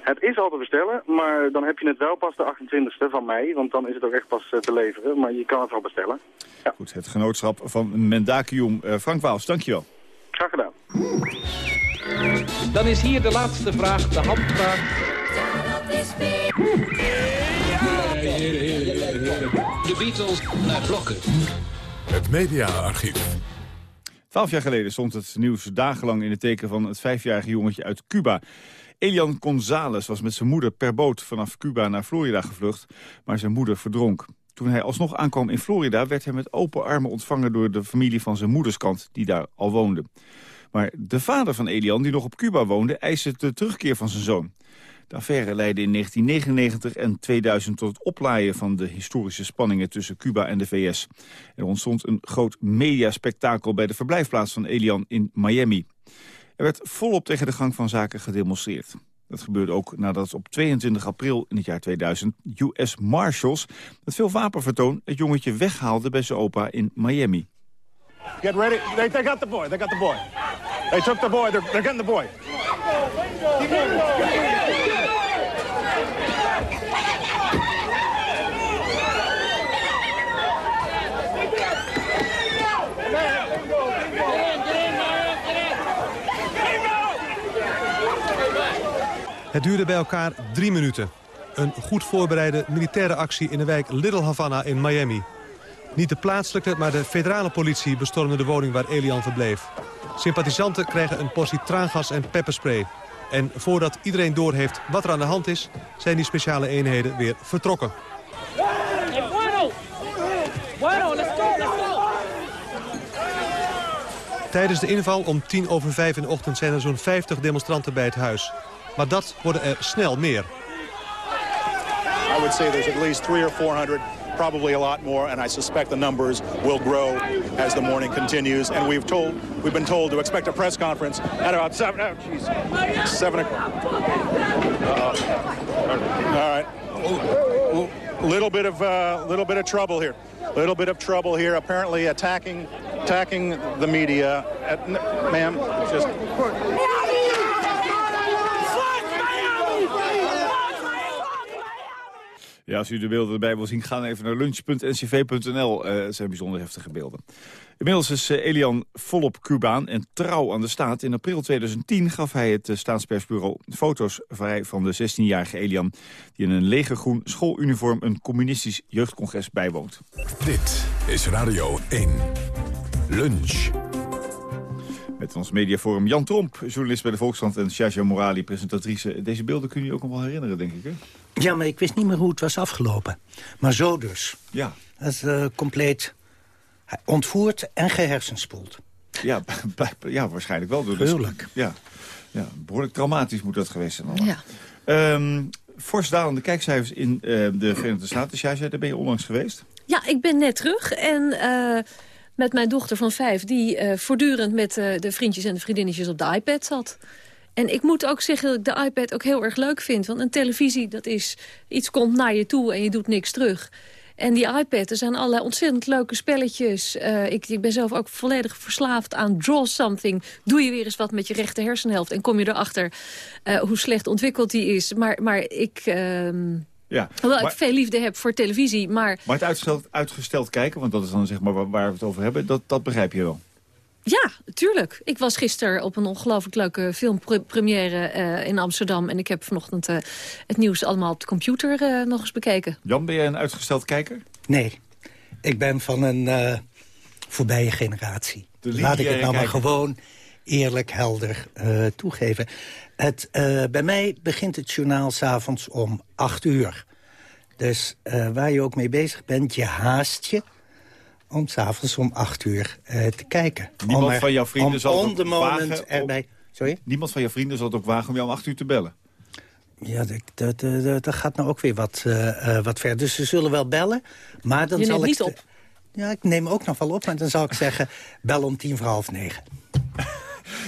Speaker 22: Het is al te bestellen, maar dan heb je het wel pas de 28e van mei, want dan is het ook echt pas te leveren. Maar je kan het wel bestellen. Ja.
Speaker 17: Goed, het genootschap van Mendakium. Uh, Frank Waals, dankjewel.
Speaker 22: Graag gedaan.
Speaker 24: Dan is hier de laatste vraag, de handvraag. De Beatles naar blokken.
Speaker 1: Het mediaarchief.
Speaker 17: Twaalf jaar geleden stond het nieuws dagenlang in het teken van het vijfjarige jongetje uit Cuba. Elian González was met zijn moeder per boot vanaf Cuba naar Florida gevlucht, maar zijn moeder verdronk. Toen hij alsnog aankwam in Florida werd hij met open armen ontvangen door de familie van zijn moederskant, die daar al woonde. Maar de vader van Elian, die nog op Cuba woonde, eiste de terugkeer van zijn zoon. De affaire leidde in 1999 en 2000 tot het oplaaien van de historische spanningen tussen Cuba en de VS. Er ontstond een groot mediaspectakel bij de verblijfplaats van Elian in Miami. Er werd volop tegen de gang van zaken gedemonstreerd. Dat gebeurde ook nadat op 22 april in het jaar 2000 US Marshals met veel wapenvertoon het jongetje weghaalde bij zijn opa in Miami.
Speaker 25: Get ready. They, they got the boy. They got the boy. They took the boy. They're, they're getting the boy.
Speaker 26: Het duurde bij elkaar drie minuten. Een goed voorbereide militaire actie in de wijk Little Havana in Miami. Niet de plaatselijke, maar de federale politie bestormde de woning waar Elian verbleef. Sympathisanten krijgen een portie traangas en pepperspray. En voordat iedereen doorheeft wat er aan de hand is... zijn die speciale eenheden weer vertrokken. Tijdens de inval om tien over vijf in de ochtend zijn er zo'n 50 demonstranten bij het huis. Maar dat worden er snel meer.
Speaker 25: I would say there's at least three or 400 probably a lot more, and I suspect the numbers will grow as the morning continues. And we've told, we've been told to expect a press conference at about seven. Oh, geez, seven o'clock. All right, little bit of uh, little bit of trouble here. Little bit of trouble here. Apparently attacking attacking the media. Ma'am, just.
Speaker 17: Ja, als u de beelden erbij wil zien, ga even naar lunch.ncv.nl. Uh, het zijn bijzonder heftige beelden. Inmiddels is uh, Elian volop Cubaan en trouw aan de staat. In april 2010 gaf hij het uh, staatspersbureau foto's vrij van de 16-jarige Elian... die in een legergroen schooluniform een communistisch jeugdcongres bijwoont.
Speaker 1: Dit is Radio 1. Lunch.
Speaker 17: Met ons mediaforum Jan Tromp, journalist bij de Volkskrant... en Shaja Morali, presentatrice. Deze beelden kun je ook nog wel herinneren, denk ik, hè?
Speaker 27: Ja, maar ik wist niet meer hoe het was afgelopen. Maar zo dus.
Speaker 17: Ja.
Speaker 27: Dat is uh, compleet ontvoerd en gehersenspoeld.
Speaker 17: Ja, (laughs) ja waarschijnlijk wel. Door
Speaker 27: Gruwelijk.
Speaker 17: ja, ja, behoorlijk traumatisch moet dat geweest zijn.
Speaker 27: Ja.
Speaker 17: Um, fors dalende kijkcijfers in uh, de Verenigde Staten. Shaja, daar ben je onlangs geweest?
Speaker 28: Ja, ik ben net terug en... Uh, met mijn dochter van vijf... die uh, voortdurend met uh, de vriendjes en de vriendinnetjes op de iPad zat. En ik moet ook zeggen dat ik de iPad ook heel erg leuk vind. Want een televisie, dat is... iets komt naar je toe en je doet niks terug. En die iPad, er zijn allerlei ontzettend leuke spelletjes. Uh, ik, ik, ben zelf ook volledig verslaafd aan Draw Something. Doe je weer eens wat met je rechter hersenhelft... en kom je erachter uh, hoe slecht ontwikkeld die is. Maar, maar ik... Uh,
Speaker 17: ja,
Speaker 28: Hoewel
Speaker 17: maar,
Speaker 28: ik veel liefde heb voor televisie, maar...
Speaker 17: Maar het uitgesteld, uitgesteld kijken, want dat is dan zeg maar waar, waar we het over hebben... dat, dat begrijp je wel.
Speaker 28: Ja, tuurlijk. Ik was gisteren op een ongelooflijk leuke filmpremière uh, in Amsterdam. En ik heb vanochtend uh, het nieuws allemaal op de computer uh, nog eens bekeken.
Speaker 17: Jan, ben jij een uitgesteld kijker?
Speaker 27: Nee. Ik ben van een eh, voorbije generatie. Laat ik het nou maar gewoon eerlijk, helder eh, toegeven. Het, eh, bij mij begint het journaal s'avonds om acht uur. Dus eh, waar je ook mee bezig bent, je haast je om s'avonds om acht uur eh, te kijken.
Speaker 17: Niemand
Speaker 27: om er-
Speaker 17: van jouw vrienden
Speaker 27: om
Speaker 17: zal
Speaker 27: on the moment
Speaker 17: wagen
Speaker 27: erbij... Sorry?
Speaker 17: Niemand van jouw vrienden zal het ook wagen om jou om acht uur te bellen.
Speaker 27: Ja, dat, dat, dat, dat gaat nou ook weer wat, eh, eh, wat ver. Dus ze zullen wel bellen, maar dan
Speaker 28: Je
Speaker 27: zal
Speaker 28: neemt
Speaker 27: ik...
Speaker 28: niet op.
Speaker 27: Ja, ik neem ook nog wel op, maar dan zal ik zeggen... bel om tien voor half negen.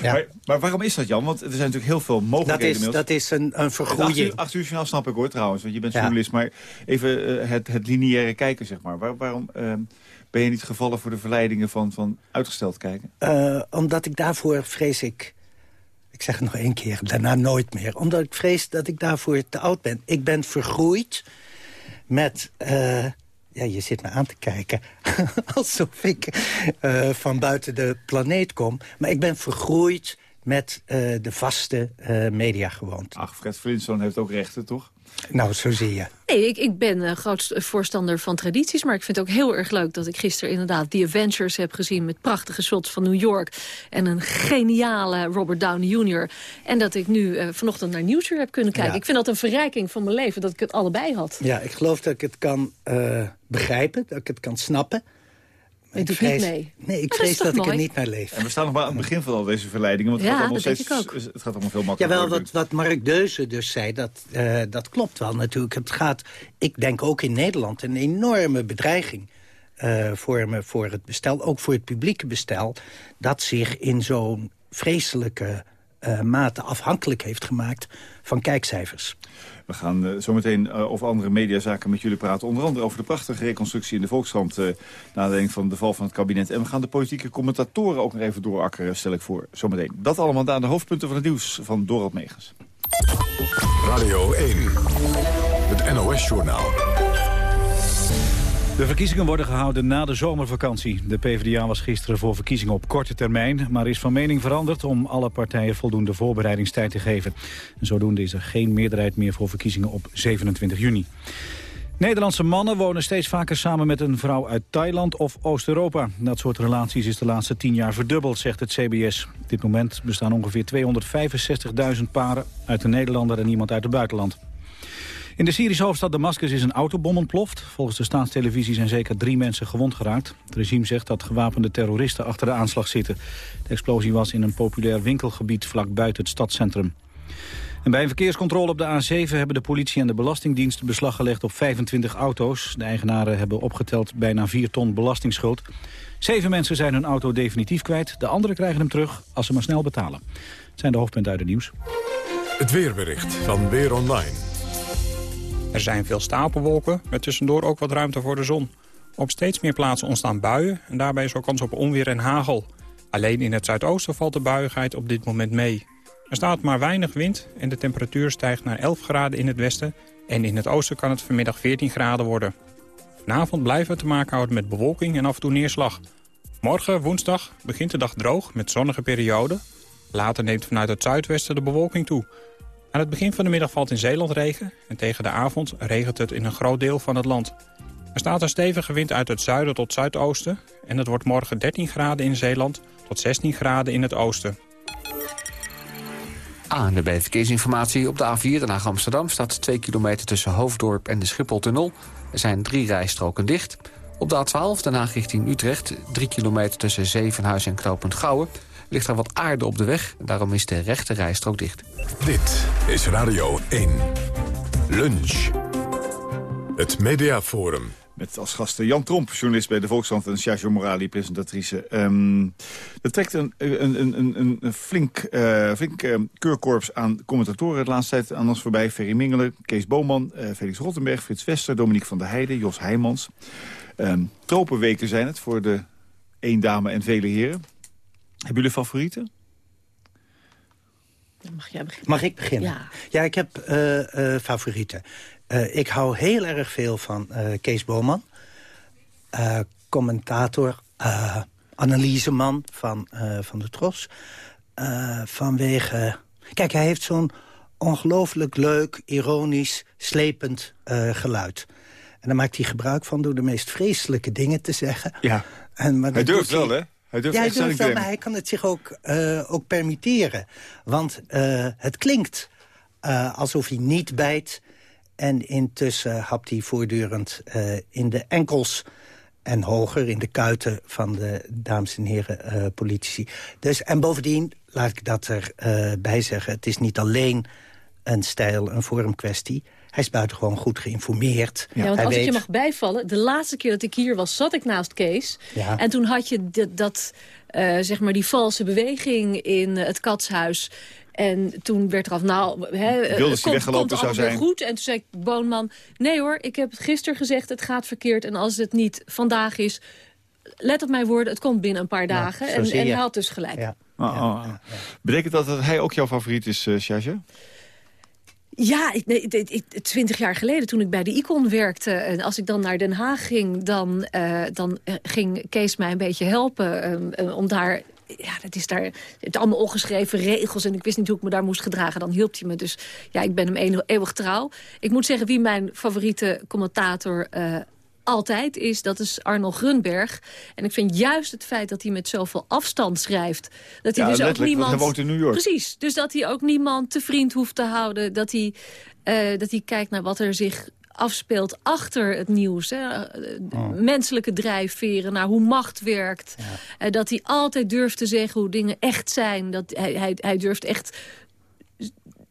Speaker 27: Ja.
Speaker 17: Maar, maar waarom is dat, Jan? Want er zijn natuurlijk heel veel
Speaker 27: Dat
Speaker 17: mogelijkheden.
Speaker 27: is, dat is een, een
Speaker 17: Het acht uur,
Speaker 27: vergroeiing.
Speaker 17: acht uur journaal snap ik hoor trouwens, want je bent
Speaker 27: Ja.
Speaker 17: journalist. Maar even eh, het, het lineaire kijken, zeg maar. Waar- waarom eh, ben je niet gevallen voor de verleidingen van, van uitgesteld kijken?
Speaker 27: Eh, omdat ik daarvoor vrees ik... Ik zeg het nog één keer, daarna nooit meer. Omdat ik vrees dat ik daarvoor te oud ben. Ik ben vergroeid met... ja, je zit me aan te kijken. (laughs) Alsof ik eh, van buiten de planeet kom. Maar ik ben vergroeid met eh, de vaste eh mediagewoonte.
Speaker 17: Ach, Fred Flintstone heeft ook rechten, toch?
Speaker 27: Nou, zo zie je.
Speaker 28: Nee, ik, ik ben een groot voorstander van tradities. Maar ik vind het ook heel erg leuk dat ik gisteren inderdaad The Avengers heb gezien... met prachtige shots van New York. En een geniale Robert Downey Jr. En dat ik nu eh, vanochtend naar Nieuwsuur heb kunnen kijken.
Speaker 27: Ja.
Speaker 28: Ik vind dat een verrijking van mijn leven, dat ik het allebei had.
Speaker 27: Ja, ik geloof dat ik het kan eh, begrijpen, dat ik het kan snappen. Ik vrees,
Speaker 28: niet mee.
Speaker 27: Nee, ik
Speaker 28: dat
Speaker 27: vrees dat, ik er niet naar leef.
Speaker 17: En we staan nog maar aan het begin van al deze verleidingen. Want het
Speaker 28: Ja,
Speaker 17: gaat allemaal steeds. Het gaat allemaal veel makkelijker.
Speaker 27: Jawel, wat, wat Mark Deuze dus zei, dat, eh, dat klopt wel natuurlijk. Het gaat, ik denk ook in Nederland, een enorme bedreiging eh, vormen voor het bestel. Ook voor het publieke bestel. Dat zich in zo'n vreselijke eh, mate afhankelijk heeft gemaakt van kijkcijfers.
Speaker 17: We gaan eh, zometeen eh, over andere mediazaken met jullie praten. Onder andere over de prachtige reconstructie in de Volkskrant... aanleiding van de val van het kabinet. En we gaan de politieke commentatoren ook nog even doorakkeren, stel ik voor. Zometeen. Dat allemaal aan de hoofdpunten van het nieuws van Dorald Megens.
Speaker 1: Radio 1, het NOS-journaal.
Speaker 2: De verkiezingen worden gehouden na de zomervakantie. De PvdA was gisteren voor verkiezingen op korte termijn... maar is van mening veranderd om alle partijen voldoende voorbereidingstijd te geven. En zodoende is er geen meerderheid meer voor verkiezingen op 27 juni. Nederlandse mannen wonen steeds vaker samen met een vrouw uit Thailand of Oost-Europa. Dat soort relaties is de laatste tien jaar verdubbeld, zegt het CBS. Op dit moment bestaan ongeveer 265.000 paren uit een Nederlander en iemand uit het buitenland. In de Syrische hoofdstad Damascus is een autobom ontploft. Volgens de staatstelevisie zijn zeker drie mensen gewond geraakt. Het regime zegt dat gewapende terroristen achter de aanslag zitten. De explosie was in een populair winkelgebied vlak buiten het stadscentrum. En bij een verkeerscontrole op de A7 hebben de politie en de Belastingdienst beslag gelegd op 25 auto's. De eigenaren hebben opgeteld bijna 4 ton belastingsschuld. Zeven mensen zijn hun auto definitief kwijt. De anderen krijgen hem terug als ze maar snel betalen. Het zijn de hoofdpunten uit het nieuws.
Speaker 1: Het weerbericht van Weer Online.
Speaker 29: Er zijn veel stapelwolken, met tussendoor ook wat ruimte voor de zon. Op steeds meer plaatsen ontstaan buien en daarbij is ook kans op onweer en hagel. Alleen in het zuidoosten valt de buiigheid op dit moment mee. Er staat maar weinig wind en de temperatuur stijgt naar 11 graden in het westen... en in het oosten kan het vanmiddag 14 graden worden. Vanavond blijven we te maken houden met bewolking en af en toe neerslag. Morgen, woensdag, begint de dag droog met zonnige perioden. Later neemt vanuit het zuidwesten de bewolking toe... Aan het begin van de middag valt in Zeeland regen... en tegen de avond regent het in een groot deel van het land. Er staat een stevige wind uit het zuiden tot zuidoosten... en het wordt morgen 13 graden in Zeeland tot 16 graden in het oosten.
Speaker 30: Aan de verkeersinformatie op de A4 Den Haag Amsterdam staat 2 kilometer tussen Hoofddorp en de Schipholtunnel. Er zijn drie rijstroken dicht. Op de A12 Den richting Utrecht 3 kilometer tussen Zevenhuis en Knooppunt Gouwen. Ligt er wat aarde op de weg, daarom is de rechte rijstrook dicht.
Speaker 1: Dit is Radio 1. Lunch. Het Mediaforum.
Speaker 17: Met als gasten Jan Tromp, journalist bij de Volkskrant... en Sergio Morali, presentatrice. Um, er trekt een, een, een, een, een flink, uh, flink uh, keurkorps aan commentatoren... de laatste tijd aan ons voorbij. Ferry Mingelen, Kees Boman, uh, Felix Rottenberg, Frits Wester... Dominique van der Heijden, Jos Heijmans. Um, tropenweken zijn het voor de één dame en vele heren. Hebben jullie favorieten?
Speaker 28: Mag jij beginnen?
Speaker 27: Mag ik beginnen?
Speaker 28: Ja.
Speaker 27: Ja, ik heb uh, uh, favorieten. Uh, ik hou heel erg veel van Kees Boman. commentator, analyseman van, van de Tros. vanwege... Kijk, hij heeft zo'n ongelooflijk leuk, ironisch, slepend geluid. En daar maakt hij gebruik van door de meest vreselijke dingen te zeggen.
Speaker 17: Ja.
Speaker 27: En, maar
Speaker 17: Hij
Speaker 27: dat
Speaker 17: durft
Speaker 27: doet
Speaker 17: wel, hè? Hij durft
Speaker 27: ja, hij durft wel, maar hij kan het zich ook, eh, ook permitteren. Want eh, het klinkt eh, alsof hij niet bijt. En intussen hapt hij voortdurend in de enkels en hoger in de kuiten van de dames en heren politici. Dus, en bovendien, laat ik dat erbij bij zeggen... het is niet alleen een stijl, een vormkwestie. Hij is buitengewoon goed geïnformeerd.
Speaker 28: Ja, want
Speaker 27: Hij
Speaker 28: als ik je mag bijvallen... de laatste keer dat ik hier was, zat ik naast Kees.
Speaker 27: Ja.
Speaker 28: En toen had je dat, dat eh, zeg maar die valse beweging in het katshuis... En toen werd er af, nou, hè, eh,
Speaker 17: Wilders
Speaker 28: komt,
Speaker 17: weggelopen
Speaker 28: komt
Speaker 17: zou
Speaker 28: allemaal weer
Speaker 17: zijn.
Speaker 28: goed. En toen zei Boonman, nee hoor, ik heb het gisteren gezegd, het gaat verkeerd. En als het niet vandaag is, let op mijn woorden, het komt binnen een paar dagen. en, en hij had dus gelijk.
Speaker 27: Ja.
Speaker 17: Oh, oh, oh. Betekent dat dat hij ook jouw favoriet is, uh, Sjaasje?
Speaker 28: Ja, twintig jaar geleden toen ik bij de Icon werkte... en als ik dan naar Den Haag ging, dan, eh, dan eh, ging Kees mij een beetje helpen... ehm, eh, om daar... Ja, dat is daar het allemaal ongeschreven regels... en ik wist niet hoe ik me daar moest gedragen. Dan hielp hij me. Dus ja, ik ben hem eeuwig, trouw. Ik moet zeggen, wie mijn favoriete commentator... eh, altijd is, dat is Arnold Grunberg. En ik vind juist het feit dat hij met zoveel afstand schrijft... dat hij
Speaker 17: Ja,
Speaker 28: dus ook niemand...
Speaker 17: woont in New York.
Speaker 28: Precies, dus dat hij ook niemand te vriend hoeft te houden. Dat hij, eh, dat hij kijkt naar wat er zich afspeelt achter het nieuws. Hè. Eh,
Speaker 27: Oh.
Speaker 28: Menselijke drijfveren, naar hoe macht werkt. Eh, dat hij altijd durft te zeggen hoe dingen echt zijn. Dat hij, hij, hij durft echt...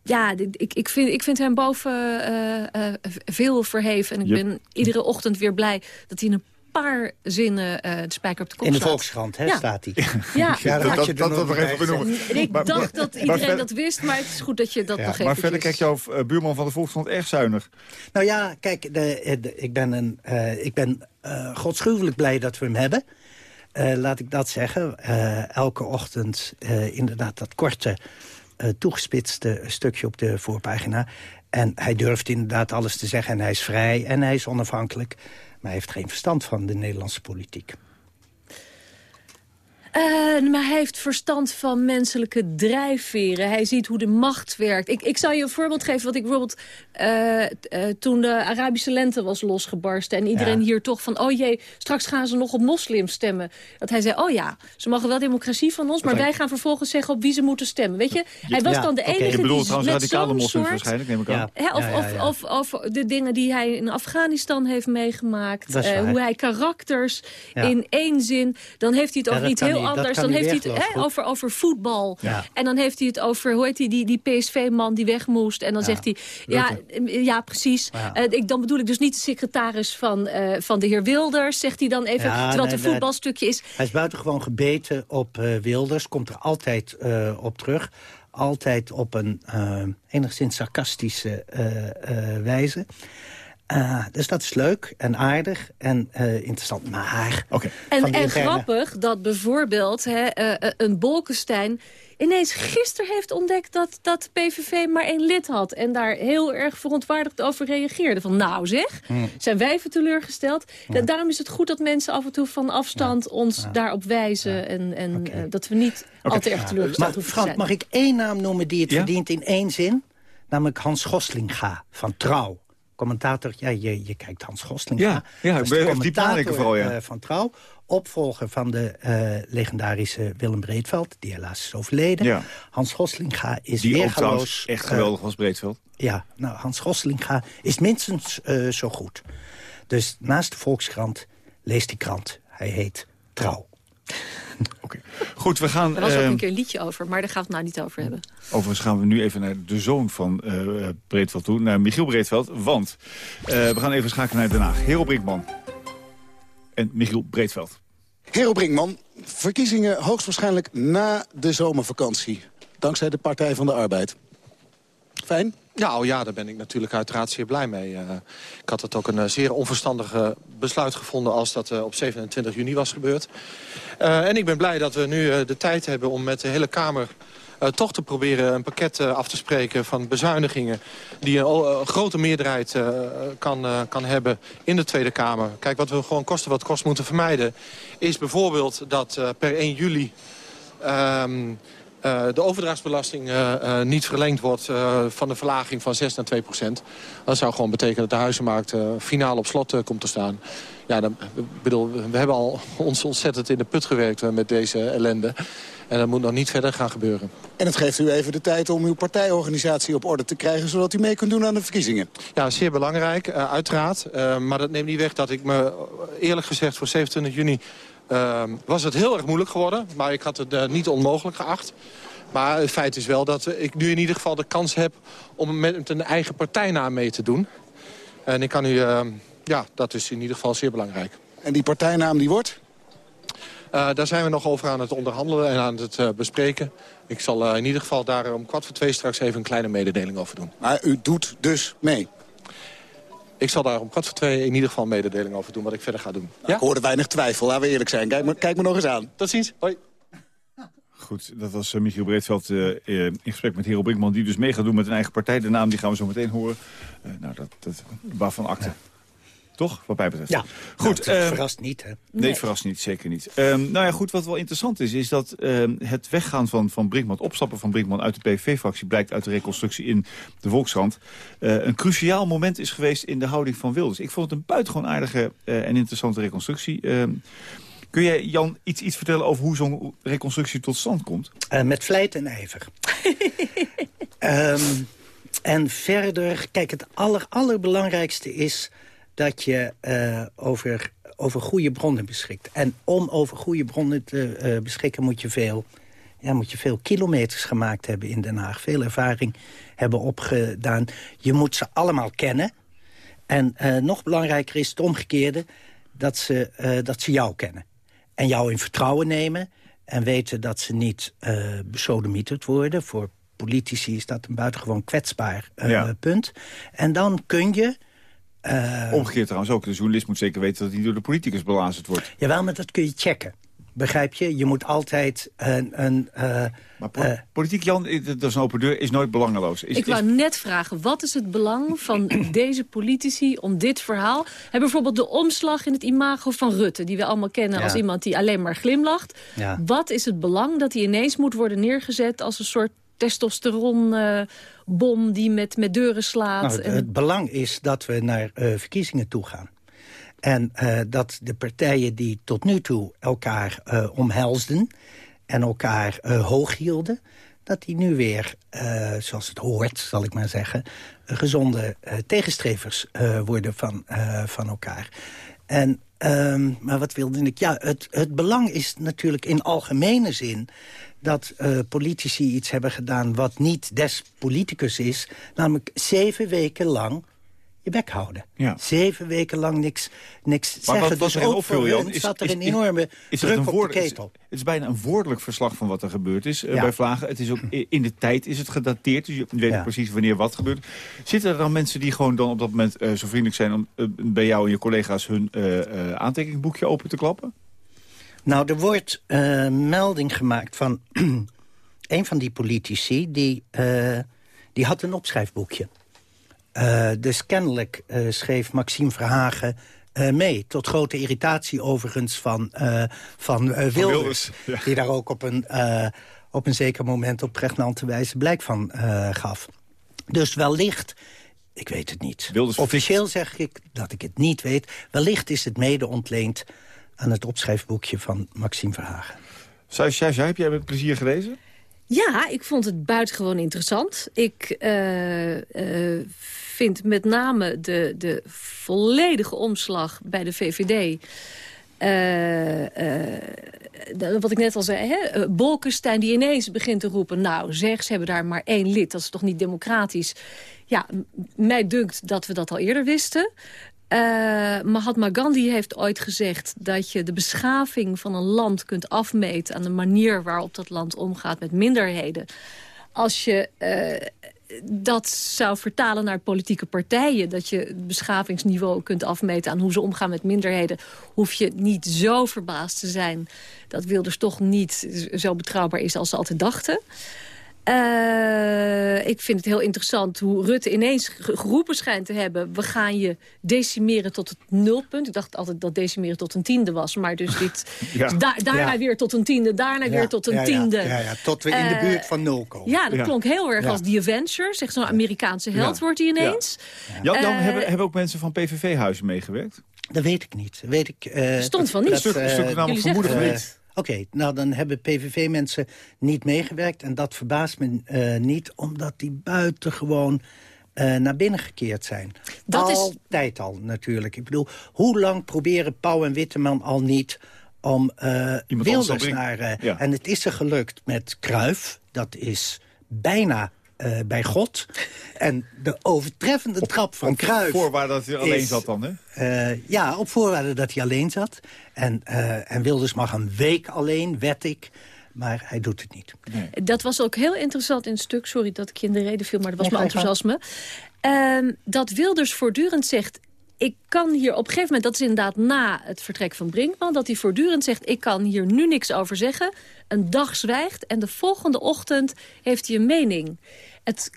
Speaker 28: Ja, ik, ik, vind, ik vind hem boven eh, eh, veel verheven. En ik
Speaker 27: Yep.
Speaker 28: ben iedere ochtend weer blij dat hij een paar zinnen eh, de spijker op de kop
Speaker 27: In de. Volkskrant hè,
Speaker 28: Ja.
Speaker 27: staat hij.
Speaker 28: Ja,
Speaker 27: dat, (laughs)
Speaker 17: dat-
Speaker 27: had je
Speaker 17: dat- dat
Speaker 27: nog
Speaker 17: even benoemen.
Speaker 28: En ik
Speaker 17: Maar-
Speaker 28: dacht
Speaker 17: maar-
Speaker 28: dat
Speaker 17: maar
Speaker 28: iedereen
Speaker 17: verder-
Speaker 28: dat wist, maar het is goed dat je dat
Speaker 27: Ja,
Speaker 28: nog
Speaker 17: Maar
Speaker 28: even
Speaker 17: verder kijkt jouw uh, buurman van de Volkskrant erg zuinig.
Speaker 27: Nou ja, kijk, de, de- ik ben, een, eh, ik ben eh, godschuwelijk blij dat we hem hebben. Eh, laat ik dat zeggen. Eh, elke ochtend eh, inderdaad dat korte, toegespitste stukje op de voorpagina. En hij durft inderdaad alles te zeggen en hij is vrij en hij is onafhankelijk. Maar hij heeft geen verstand van de Nederlandse politiek.
Speaker 28: Eh, maar hij heeft verstand van menselijke drijfveren. Hij ziet hoe de macht werkt. Ik, ik zal je een voorbeeld geven. Wat ik bijvoorbeeld eh, eh, toen de Arabische lente was losgebarsten... en iedereen
Speaker 27: Ja.
Speaker 28: hier toch van... oh jee, straks gaan ze nog op moslims stemmen. Dat hij zei, oh ja, ze mogen wel democratie van ons... maar wij gaan vervolgens zeggen op wie ze moeten stemmen. Weet je, hij was
Speaker 27: Ja,
Speaker 28: dan de enige die met zo'n
Speaker 17: moslims
Speaker 28: soort...
Speaker 17: waarschijnlijk, neem ik aan.
Speaker 28: Of,
Speaker 27: Ja.
Speaker 28: Of, of, of de dingen die hij in Afghanistan heeft meegemaakt. Hoe hij karakters in één zin... dan heeft hij het
Speaker 27: dat
Speaker 28: iets
Speaker 27: kan
Speaker 28: heel
Speaker 27: hij-
Speaker 28: anders. Dan
Speaker 27: hij
Speaker 28: heeft hij het hè, over, over voetbal.
Speaker 27: Ja.
Speaker 28: En dan heeft hij het over, hoe heet die, die, die PSV-man die weg moest. En dan zegt hij, ja, ja precies.
Speaker 27: Ja.
Speaker 28: Eh, ik, dan bedoel ik dus niet de secretaris van, eh, van de heer Wilders, zegt hij dan even.
Speaker 27: Ja,
Speaker 28: terwijl het een voetbalstukje is.
Speaker 27: Hij is buitengewoon gebeten op eh, Wilders. Komt er altijd eh, op terug. Altijd op een enigszins sarcastische eh, eh, wijze. Eh, dus dat is leuk en aardig en eh, interessant. Maar
Speaker 28: En,
Speaker 27: interne-
Speaker 28: grappig dat bijvoorbeeld hè, eh, een Bolkestein ineens gisteren heeft ontdekt dat, dat PVV maar één lid had. En daar heel erg verontwaardigd over reageerde. Van nou zeg,
Speaker 27: Hmm.
Speaker 28: zijn wij even teleurgesteld. Da- Daarom is het goed dat mensen af en toe van afstand ons daarop wijzen. En, en dat we niet al te erg teleurgesteld
Speaker 27: Maar
Speaker 28: hoeven te
Speaker 27: Frank,
Speaker 28: zijn.
Speaker 27: mag ik één naam noemen die het
Speaker 17: Ja?
Speaker 27: verdient in één zin? Namelijk Hans Goslinga van Trouw. Commentator, ja, je, je kijkt Hans Goslinga.
Speaker 17: Ja, ja,
Speaker 27: Dat is
Speaker 17: vooral, ja.
Speaker 27: eh, van Trouw. Opvolger van de eh, legendarische Willem Breedveld, die helaas is overleden.
Speaker 17: Ja.
Speaker 27: Hans Goslinga is
Speaker 17: Die
Speaker 27: weergaloos.
Speaker 17: echt
Speaker 27: eh,
Speaker 17: geweldig was, Breedveld.
Speaker 27: ja, nou, Hans Goslinga is minstens zo goed. Dus naast de Volkskrant, lees die krant. Hij heet Trouw. (laughs)
Speaker 17: Goed, we gaan...
Speaker 28: Er was ook
Speaker 17: eh,
Speaker 28: een keer een liedje over, maar daar gaan we het nou niet over hebben.
Speaker 17: Overigens gaan we nu even naar de zoon van eh Breedveld toe, naar Michiel Breedveld. Want eh, we gaan even schakelen naar Den Haag. Hero Brinkman en Michiel Breedveld.
Speaker 31: Hero Brinkman, verkiezingen hoogstwaarschijnlijk na de zomervakantie. Dankzij de Partij van de Arbeid. Fijn?
Speaker 32: Nou ja, daar ben ik natuurlijk uiteraard zeer blij mee. Eh, ik had het ook een eh, zeer onverstandige besluit gevonden... als dat eh, op 27 juni was gebeurd. Eh, en ik ben blij dat we nu eh, de tijd hebben om met de hele Kamer... eh, toch te proberen een pakket eh, af te spreken van bezuinigingen... die een eh, grote meerderheid eh, kan, eh, kan hebben in de Tweede Kamer. Kijk, wat we gewoon kosten wat kost moeten vermijden... is bijvoorbeeld dat eh, per 1 juli... ehm, uh, de overdrachtsbelasting uh, uh, niet verlengd wordt van de verlaging van 6 naar 2 procent. Dat zou gewoon betekenen dat de huizenmarkt finaal op slot komt te staan. Ja, dan, bedoel, we hebben al (laughs) ons ontzettend in de put gewerkt met deze ellende. En dat moet nog niet verder gaan gebeuren.
Speaker 31: En het geeft u even de tijd om uw partijorganisatie op orde te krijgen... zodat u mee kunt doen aan de verkiezingen.
Speaker 32: Ja, zeer belangrijk, uiteraard. maar dat neemt niet weg dat ik me eerlijk gezegd voor 27 juni was het heel erg moeilijk geworden. Maar ik had het uh, niet onmogelijk geacht. Maar het feit is wel dat ik nu in ieder geval de kans heb... om met een eigen partijnaam mee te doen. En ik kan u... Uh, ja, dat is in ieder geval zeer belangrijk.
Speaker 31: En die partijnaam die wordt?
Speaker 32: Uh, daar zijn we nog over aan het onderhandelen en aan het uh, bespreken. Ik zal uh, in ieder geval daar om kwart voor twee straks even een kleine mededeling over doen.
Speaker 31: Maar u doet dus mee?
Speaker 32: Ik zal daar om kwart voor twee in ieder geval een mededeling over doen... wat ik verder ga doen.
Speaker 31: Nou, ja? Ik hoorde weinig twijfel, laten we eerlijk zijn. Kijk me, kijk me nog eens aan.
Speaker 32: Tot ziens. Hoi.
Speaker 17: Goed, dat was uh, Michiel Breedveld uh, in gesprek met Hero Brinkman... die dus mee gaat doen met een eigen partij. De naam die gaan we zo meteen horen. Uh, nou, dat, dat waarvan akte. Ja. Toch, wat mij betreft.
Speaker 27: Ja, goed. Nou, het uh, verrast niet, hè?
Speaker 17: Nee, nee, het verrast niet, zeker niet. Um, nou ja, goed, wat wel interessant is, is dat um, het weggaan van, van Brinkman... het opstappen van Brinkman uit de PVV-fractie... blijkt uit de reconstructie in de Volkskrant... Uh, een cruciaal moment is geweest in de houding van Wilders. Ik vond het een buitengewoon aardige uh, en interessante reconstructie... Um, Kun jij, Jan, iets, iets vertellen over hoe zo'n reconstructie tot stand komt?
Speaker 27: Uh, met vlijt en ijver. um, (laughs) en verder, kijk, het aller, allerbelangrijkste is dat je uh, over, over goede bronnen beschikt. En om over goede bronnen te uh, beschikken moet je veel... Ja, moet je veel kilometers gemaakt hebben in Den Haag. Veel ervaring hebben opgedaan. Je moet ze allemaal kennen. En uh, nog belangrijker is het omgekeerde... dat ze, dat ze jou kennen. En jou in vertrouwen nemen. En weten dat ze niet uh, besodemieterd worden. Voor politici is dat een buitengewoon kwetsbaar ja. punt. En dan kun je
Speaker 17: uh, Omgekeerd trouwens ook. De journalist moet zeker weten dat hij door de politicus belazerd wordt.
Speaker 27: Jawel, maar dat kun je checken. Begrijp je? Je moet altijd een... een uh,
Speaker 17: maar po uh, politiek, Jan, dat is een open deur, is nooit belangeloos. Is,
Speaker 28: ik wou is... net vragen, wat is het belang van (clears throat) deze politici om dit verhaal... Heb bijvoorbeeld de omslag in het imago van Rutte... die we allemaal kennen ja. als iemand die alleen maar glimlacht. Ja. Wat is het belang dat hij ineens moet worden neergezet... als een soort testosteronbom uh, die met, met deuren slaat.
Speaker 27: Nou, het, en... het, belang is dat we naar uh, verkiezingen toe gaan. En uh, dat de partijen die tot nu toe elkaar omhelsden... en elkaar hoog hielden... dat die nu weer, zoals het hoort, zal ik maar zeggen... gezonde tegenstrevers worden van, van elkaar. En Um, maar wat wilde ik? Ja, het, het belang is natuurlijk in algemene zin dat uh, politici iets hebben gedaan wat niet des politicus is. Namelijk zeven weken lang je bek houden. Ja. Zeven weken lang niks, niks maar zeggen. Wat,
Speaker 17: dus ook voor Jan,
Speaker 27: is, zat er een enorme is, is druk een op de ketel.
Speaker 17: Het is bijna een woordelijk verslag van wat er gebeurd is uh, ja. bij Vlagen. Het is ook in de tijd is het gedateerd, dus je weet ja. precies wanneer wat gebeurt. Zitten er dan mensen die gewoon dan op dat moment uh, zo vriendelijk zijn... om uh, bij jou en je collega's hun aantekeningboekje open te klappen?
Speaker 27: Nou, er wordt uh, melding gemaakt van (clears throat) een van die politici... die, uh, die had een opschrijfboekje. Uh, dus kennelijk schreef Maxime Verhagen mee. Tot grote irritatie overigens van, van Wilders. Van Wilders ja. Die daar ook op een, op een zeker moment op pregnante wijze blijk van gaf. Dus wellicht... Ik weet het niet. Wilders... Officieel zeg ik dat ik het niet weet. Wellicht is het mede ontleend aan het opschrijfboekje van Maxime Verhagen.
Speaker 17: Sascha, heb jij met plezier gelezen?
Speaker 28: Ja, ik vond het buitengewoon interessant. Ik uh, uh, vind met name de, de volledige omslag bij de VVD... Uh, wat ik net al zei, hè? Bolkestein die ineens begint te roepen... nou zeg, ze hebben daar maar één lid, dat is toch niet democratisch? Ja, mij dunkt dat we dat al eerder wisten. Uh, Mahatma Gandhi heeft ooit gezegd dat je de beschaving van een land kunt afmeten... aan de manier waarop dat land omgaat met minderheden. Als je uh, dat zou vertalen naar politieke partijen... dat je het beschavingsniveau kunt afmeten aan hoe ze omgaan met minderheden... hoef je niet zo verbaasd te zijn dat Wilders toch niet zo betrouwbaar is als ze altijd dachten. Uh, ik vind het heel interessant hoe Rutte ineens geroepen schijnt te hebben... we gaan je decimeren tot het nulpunt. Ik dacht altijd dat decimeren tot een tiende was. Maar dus dit, (laughs) ja. da daarna ja. weer tot een tiende, daarna ja. weer tot een tiende.
Speaker 27: Ja, ja, tot we in de buurt van nul komen.
Speaker 28: Ja, dat klonk heel erg als The Avengers. Zeg zo'n Amerikaanse held wordt hij ineens.
Speaker 17: Ja. Jan, uh, hebben, hebben ook mensen van PVV-huizen meegewerkt?
Speaker 27: Dat weet ik niet. Weet ik, uh,
Speaker 28: Stond van niet.
Speaker 17: Dat, stuk, stuk namelijk vermoeden niet.
Speaker 27: Oké, okay, nou dan hebben PVV-mensen niet meegewerkt. En dat verbaast me uh, niet, omdat die buitengewoon uh, naar binnen gekeerd zijn. Dat Altijd is... al natuurlijk. Ik bedoel, hoe lang proberen Pauw en Witteman al niet om uh, Wilders naar... Ja. En het is er gelukt met Kruif. Dat is bijna uh, bij God. En de overtreffende
Speaker 17: op,
Speaker 27: trap van
Speaker 17: op. Op voorwaarde dat hij alleen
Speaker 27: is,
Speaker 17: zat dan,
Speaker 27: hè? Uh, ja, op voorwaarde dat hij alleen zat. En, uh, en Wilders mag een week alleen, wet ik. Maar hij doet het niet.
Speaker 28: Nee. Dat was ook heel interessant in het stuk. Sorry dat ik je in de reden viel, maar dat was nee, mijn enthousiasme. Uh, dat Wilders voortdurend zegt ik kan hier op een gegeven moment, dat is inderdaad na het vertrek van Brinkman... dat hij voortdurend zegt, ik kan hier nu niks over zeggen. Een dag zwijgt en de volgende ochtend heeft hij een mening. Het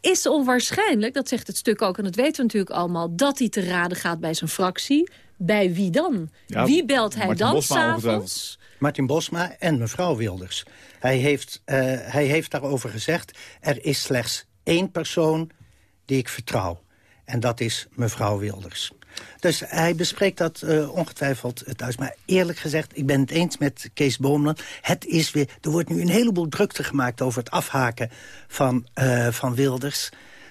Speaker 28: is onwaarschijnlijk, dat zegt het stuk ook... en dat weten we natuurlijk allemaal, dat hij te raden gaat bij zijn fractie. Bij wie dan? Ja, wie belt hij
Speaker 27: Martin
Speaker 28: dan s'avonds?
Speaker 27: Martin Bosma en mevrouw Wilders. Hij heeft, uh, hij heeft daarover gezegd... er is slechts één persoon die ik vertrouw. En dat is mevrouw Wilders. Dus hij bespreekt dat uh, ongetwijfeld thuis. Maar eerlijk gezegd, ik ben het eens met Kees Boomland. Het is weer, er wordt nu een heleboel drukte gemaakt over het afhaken van, uh, van Wilders.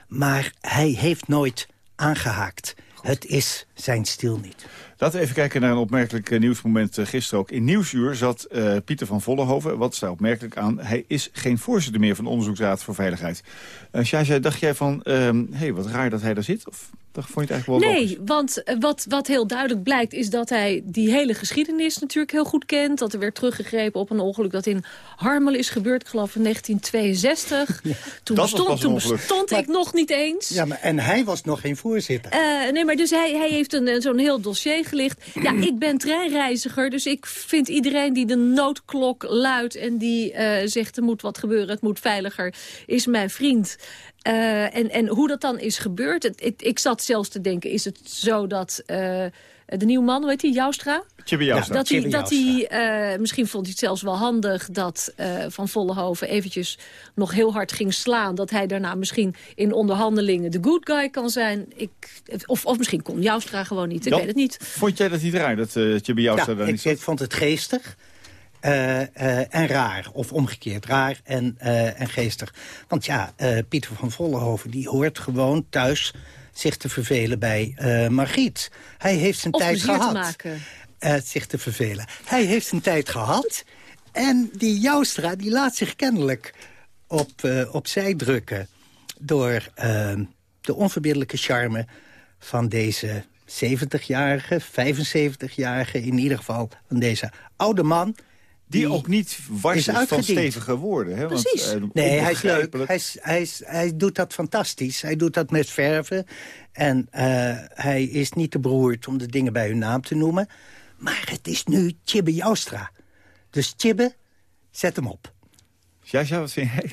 Speaker 27: Maar hij heeft nooit aangehaakt. Goed. Het is zijn stil niet.
Speaker 17: Laten we even kijken naar een opmerkelijk nieuwsmoment gisteren ook. In Nieuwsuur zat uh, Pieter van Vollenhoven. Wat is daar opmerkelijk aan? Hij is geen voorzitter meer van de Onderzoeksraad voor Veiligheid. Uh, Sjaja, dacht jij van, hé, uh, hey, wat raar dat hij daar zit? Of dat vond je het eigenlijk wel
Speaker 28: Nee,
Speaker 17: logisch?
Speaker 28: want wat, wat heel duidelijk blijkt is dat hij die hele geschiedenis natuurlijk heel goed kent. Dat er werd teruggegrepen op een ongeluk dat in Harmel is gebeurd, ik geloof in 1962. (laughs) Ja, toen bestond, toen bestond maar, ik nog niet eens.
Speaker 27: Ja, maar, en hij was nog geen voorzitter.
Speaker 28: Uh, nee, maar dus hij, hij heeft een, zo'n heel dossier gelicht. Ja, (clears throat) ik ben treinreiziger, dus ik vind iedereen die de noodklok luidt... en die uh, zegt er moet wat gebeuren, het moet veiliger, is mijn vriend. Uh, en, en hoe dat dan is gebeurd, het, het, ik zat zelfs te denken... is het zo dat uh, de nieuwe man, heet hij, Joustra?
Speaker 17: Chibi Joustra.
Speaker 28: Dat hij, dat hij uh, misschien vond hij het zelfs wel handig... dat Van Vollenhoven eventjes nog heel hard ging slaan. Dat hij daarna misschien in onderhandelingen de good guy kan zijn. Ik, of, of misschien kon Joustra gewoon niet, ik weet het niet.
Speaker 17: Vond jij dat niet raar, dat uh, Chibi Joustra
Speaker 27: ja,
Speaker 17: daar
Speaker 27: ik,
Speaker 17: niet
Speaker 27: ik vond het geestig. Uh, uh, en raar, of omgekeerd, raar en, uh, en geestig. Want ja, Pieter van Vollenhoven die hoort gewoon thuis zich te vervelen bij Margriet. Hij heeft zijn
Speaker 28: of
Speaker 27: tijd gehad.
Speaker 28: Te maken.
Speaker 27: zich te vervelen. Hij heeft zijn tijd gehad. En die Joustra die laat zich kennelijk op, opzij drukken... door de onverbiddelijke charme van deze 70-jarige, 75-jarige... in ieder geval van deze oude man...
Speaker 17: Die, die ook niet was is van stevige woorden. Hè?
Speaker 28: Precies.
Speaker 27: Want, uh, nee, hij is leuk. Hij, is, hij, is, hij doet dat fantastisch. Hij doet dat met verven. En uh, hij is niet te beroerd om de dingen bij hun naam te noemen. Maar het is nu Tjibbe Joustra. Dus Tjibbe, zet hem op.
Speaker 17: Ja, ja, wat vind jij?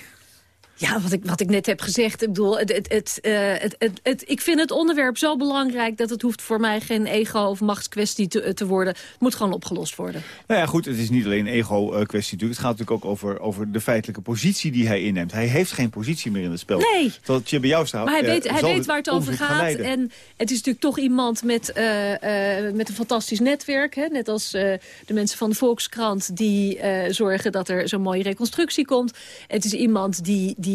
Speaker 28: Ja, wat ik, wat ik net heb gezegd. Ik bedoel, het, het, het, uh, het, het, het, ik vind het onderwerp zo belangrijk... dat het hoeft voor mij geen ego- of machtskwestie te, te worden. Het moet gewoon opgelost worden.
Speaker 17: Nou ja, goed, het is niet alleen een ego-kwestie natuurlijk. Het gaat natuurlijk ook over, over de feitelijke positie die hij inneemt. Hij heeft geen positie meer in het spel.
Speaker 28: Nee.
Speaker 17: Terwijl je bij jou staat.
Speaker 28: Maar hij weet,
Speaker 17: uh,
Speaker 28: hij weet waar het over gaat. En het is natuurlijk toch iemand met, uh, met een fantastisch netwerk. Hè? Net als de mensen van de Volkskrant... die zorgen dat er zo'n mooie reconstructie komt. Het is iemand die... die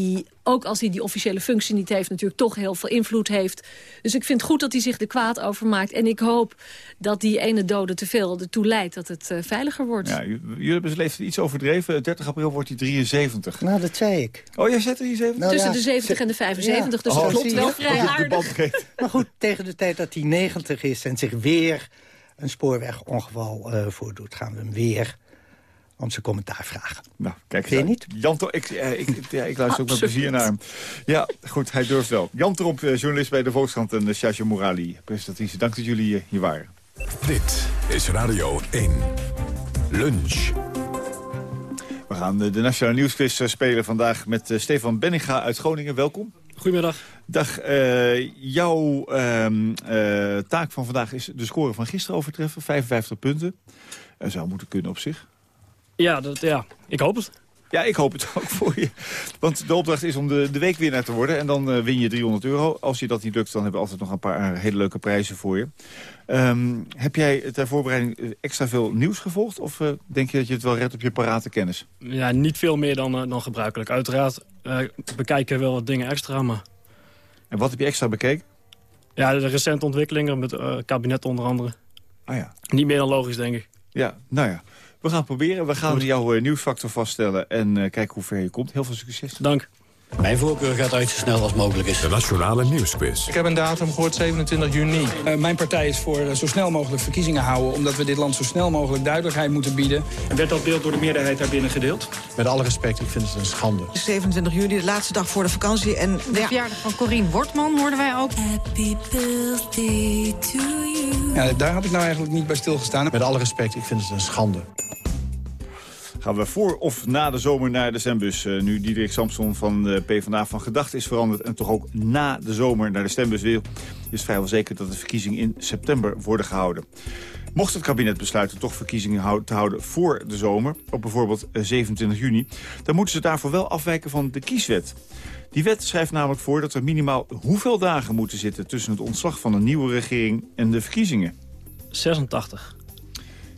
Speaker 28: ook als hij die officiële functie niet heeft... natuurlijk toch heel veel invloed heeft. Dus ik vind het goed dat hij zich er kwaad over maakt. En ik hoop dat die ene dode te veel ertoe leidt dat het uh, veiliger wordt.
Speaker 17: Ja, jullie hebben zijn leeftijd iets overdreven. 30 april wordt hij 73.
Speaker 27: Nou, dat zei ik.
Speaker 17: Oh, jij zet 73?
Speaker 28: Nou, Tussen ja, de 70 en de 75, ja. dus dat oh, klopt wel vrij aardig. (laughs)
Speaker 27: maar goed, tegen de tijd dat hij 90 is en zich weer een spoorwegongeval uh, voordoet... gaan we hem weer om zijn commentaar vragen.
Speaker 17: Nou, kijk
Speaker 27: Vind je niet?
Speaker 17: Jan ik, eh, ik, ja, ik luister ook met plezier naar hem. Ja, goed, hij durft wel. Jan Tromp, eh, journalist bij de Volkskrant en Shasha Morali, presentatrice. Dank dat jullie uh, hier waren.
Speaker 1: Dit is Radio 1. Lunch.
Speaker 17: We gaan de Nationale Nieuwsquiz eh, spelen vandaag met eh, Stefan Benninga uit Groningen. Welkom.
Speaker 33: Goedemiddag.
Speaker 17: Dag, uh, jouw uh, uh, taak van vandaag is de score van gisteren overtreffen. 55 punten. Uh, zou moeten kunnen op zich.
Speaker 33: Ja, dat, ja, ik hoop het.
Speaker 17: Ja, ik hoop het (laughs) ook voor je. Want de opdracht is om de, de weekwinnaar te worden. En dan uh, win je 300 euro. Als je dat niet lukt, dan hebben we altijd nog een paar hele leuke prijzen voor je. Um, heb jij ter voorbereiding extra veel nieuws gevolgd? Of uh, denk je dat je het wel redt op je parate kennis?
Speaker 33: Ja, niet veel meer dan, uh, dan gebruikelijk. Uiteraard bekijken we wel wat dingen extra, maar...
Speaker 17: En wat heb je extra bekeken?
Speaker 33: Ja, de recente ontwikkelingen met het kabinet onder andere.
Speaker 17: Ah ja.
Speaker 33: Niet meer dan logisch, denk ik.
Speaker 17: Ja, nou ja. We gaan proberen. We gaan jouw uh, nieuwsfactor vaststellen en uh, kijken hoe ver je komt. Heel veel succes.
Speaker 33: Dank.
Speaker 34: Mijn voorkeur gaat uit zo snel als mogelijk is.
Speaker 1: De Nationale Nieuwsquiz.
Speaker 35: Ik heb een datum gehoord, 27 juni.
Speaker 36: Uh, mijn partij is voor uh, zo snel mogelijk verkiezingen houden... omdat we dit land zo snel mogelijk duidelijkheid moeten bieden.
Speaker 37: En werd dat beeld door de meerderheid daarbinnen gedeeld?
Speaker 38: Met alle respect, ik vind het een schande.
Speaker 39: 27 juni, de laatste dag voor de vakantie. En
Speaker 40: de ja. verjaardag van Corine Wortman hoorden wij ook. Happy birthday
Speaker 36: to you. Ja, daar had ik nou eigenlijk niet bij stilgestaan.
Speaker 38: Met alle respect, ik vind het een schande.
Speaker 17: Gaan we voor of na de zomer naar de stembus? Uh, nu Diederik Samson van de PvdA van gedachte is veranderd... en toch ook na de zomer naar de stembus wil... is vrijwel zeker dat de verkiezingen in september worden gehouden. Mocht het kabinet besluiten toch verkiezingen te houden voor de zomer... op bijvoorbeeld 27 juni... dan moeten ze daarvoor wel afwijken van de kieswet. Die wet schrijft namelijk voor dat er minimaal hoeveel dagen moeten zitten... tussen het ontslag van een nieuwe regering en de verkiezingen.
Speaker 33: 86.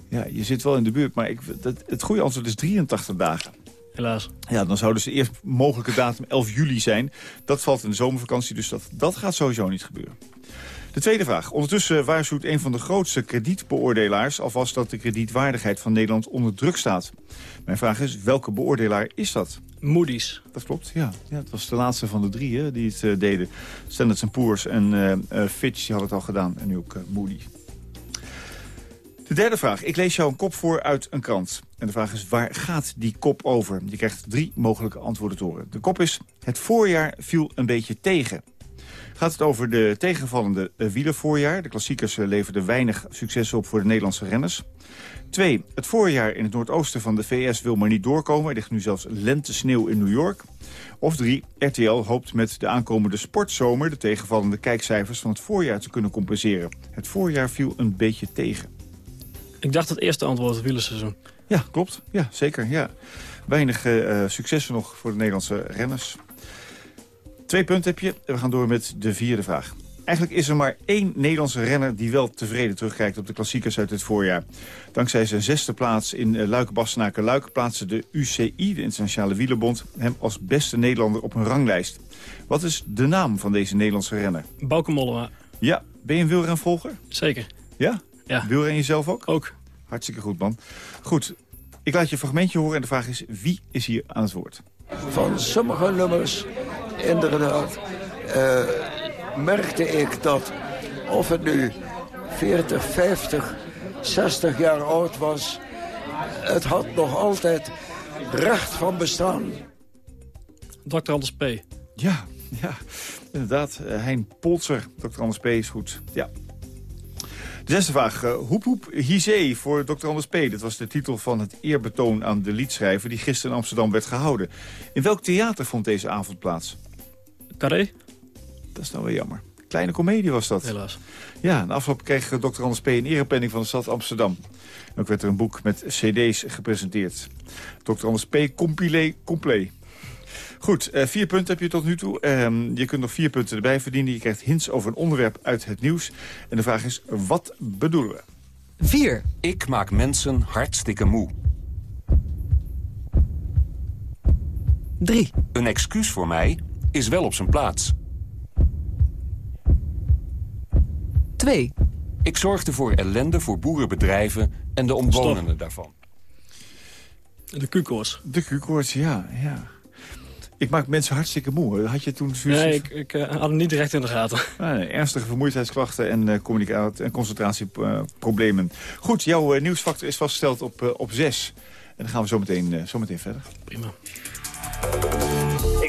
Speaker 17: Ja, je zit wel in de buurt, maar ik, dat, het goede antwoord is 83 dagen.
Speaker 33: Helaas.
Speaker 17: Ja, dan zou dus de eerst mogelijke datum 11 juli zijn. Dat valt in de zomervakantie, dus dat, dat gaat sowieso niet gebeuren. De tweede vraag. Ondertussen waarschuwt een van de grootste kredietbeoordelaars... alvast dat de kredietwaardigheid van Nederland onder druk staat. Mijn vraag is, welke beoordelaar is dat?
Speaker 33: Moody's.
Speaker 17: Dat klopt, ja. ja het was de laatste van de drie hè, die het uh, deden. Standard Poor's en uh, uh, Fitch die hadden het al gedaan. En nu ook Moody. De derde vraag. Ik lees jou een kop voor uit een krant. En de vraag is, waar gaat die kop over? Je krijgt drie mogelijke antwoorden te horen. De kop is, het voorjaar viel een beetje tegen. Gaat het over de tegenvallende wielervoorjaar. De klassiekers leverden weinig succes op voor de Nederlandse renners. Twee, het voorjaar in het noordoosten van de VS wil maar niet doorkomen. Er ligt nu zelfs lentesneeuw in New York. Of drie, RTL hoopt met de aankomende sportzomer... de tegenvallende kijkcijfers van het voorjaar te kunnen compenseren. Het voorjaar viel een beetje tegen.
Speaker 33: Ik dacht het eerste antwoord, het wielerseizoen.
Speaker 17: Ja, klopt. Ja, zeker. Ja. Weinig uh, successen nog voor de Nederlandse renners. Twee punten heb je. We gaan door met de vierde vraag. Eigenlijk is er maar één Nederlandse renner die wel tevreden terugkijkt op de klassiekers uit het voorjaar. Dankzij zijn zesde plaats in uh, Luik-Bastenaken-Luik plaatste de UCI, de Internationale Wielerbond, hem als beste Nederlander op een ranglijst. Wat is de naam van deze Nederlandse renner?
Speaker 33: Bauke Mollema.
Speaker 17: Ja, ben je een wielrenvolger?
Speaker 33: Zeker.
Speaker 17: Ja?
Speaker 33: Ja.
Speaker 17: Wielren je zelf ook?
Speaker 33: Ook.
Speaker 17: Hartstikke goed, man. Goed, ik laat je een fragmentje horen en de vraag is, wie is hier aan het woord?
Speaker 41: Van sommige nummers, inderdaad, uh, merkte ik dat of het nu 40, 50, 60 jaar oud was... het had nog altijd recht van bestaan.
Speaker 33: Dr. Anders P.
Speaker 17: Ja, ja inderdaad. Uh, Hein Polzer, Dr. Anders P. is goed. Ja, de zesde vraag. Uh, hoep hoep hizee voor Dr. Anders P. Dat was de titel van het eerbetoon aan de liedschrijver... die gisteren in Amsterdam werd gehouden. In welk theater vond deze avond plaats?
Speaker 33: Carré.
Speaker 17: Dat is nou weer jammer. Kleine komedie was dat.
Speaker 33: Helaas.
Speaker 17: Ja, de afloop kreeg Dr. Anders P. een erepenning van de stad Amsterdam. Ook werd er een boek met cd's gepresenteerd. Dr. Anders P. Compilé Complet. Goed, uh, vier punten heb je tot nu toe. Uh, je kunt nog vier punten erbij verdienen. Je krijgt hints over een onderwerp uit het nieuws. En de vraag is, wat bedoelen we?
Speaker 42: 4. Ik maak mensen hartstikke moe.
Speaker 41: 3.
Speaker 42: Een excuus voor mij is wel op zijn plaats.
Speaker 41: 2.
Speaker 42: Ik zorgde voor ellende voor boerenbedrijven en de omwonenden Stop. daarvan.
Speaker 33: De Q-koorts.
Speaker 17: De Q-koorts, ja, ja. Ik maak mensen hartstikke moe. Had je toen...
Speaker 33: Nee, ik, ik uh, had hem niet direct in de gaten. (laughs)
Speaker 17: Ah, nee, ernstige vermoeidheidsklachten en, uh, communicatie- en concentratieproblemen. Goed, jouw uh, nieuwsfactor is vastgesteld op, op 6. En dan gaan we zo meteen, zo meteen verder.
Speaker 33: Prima.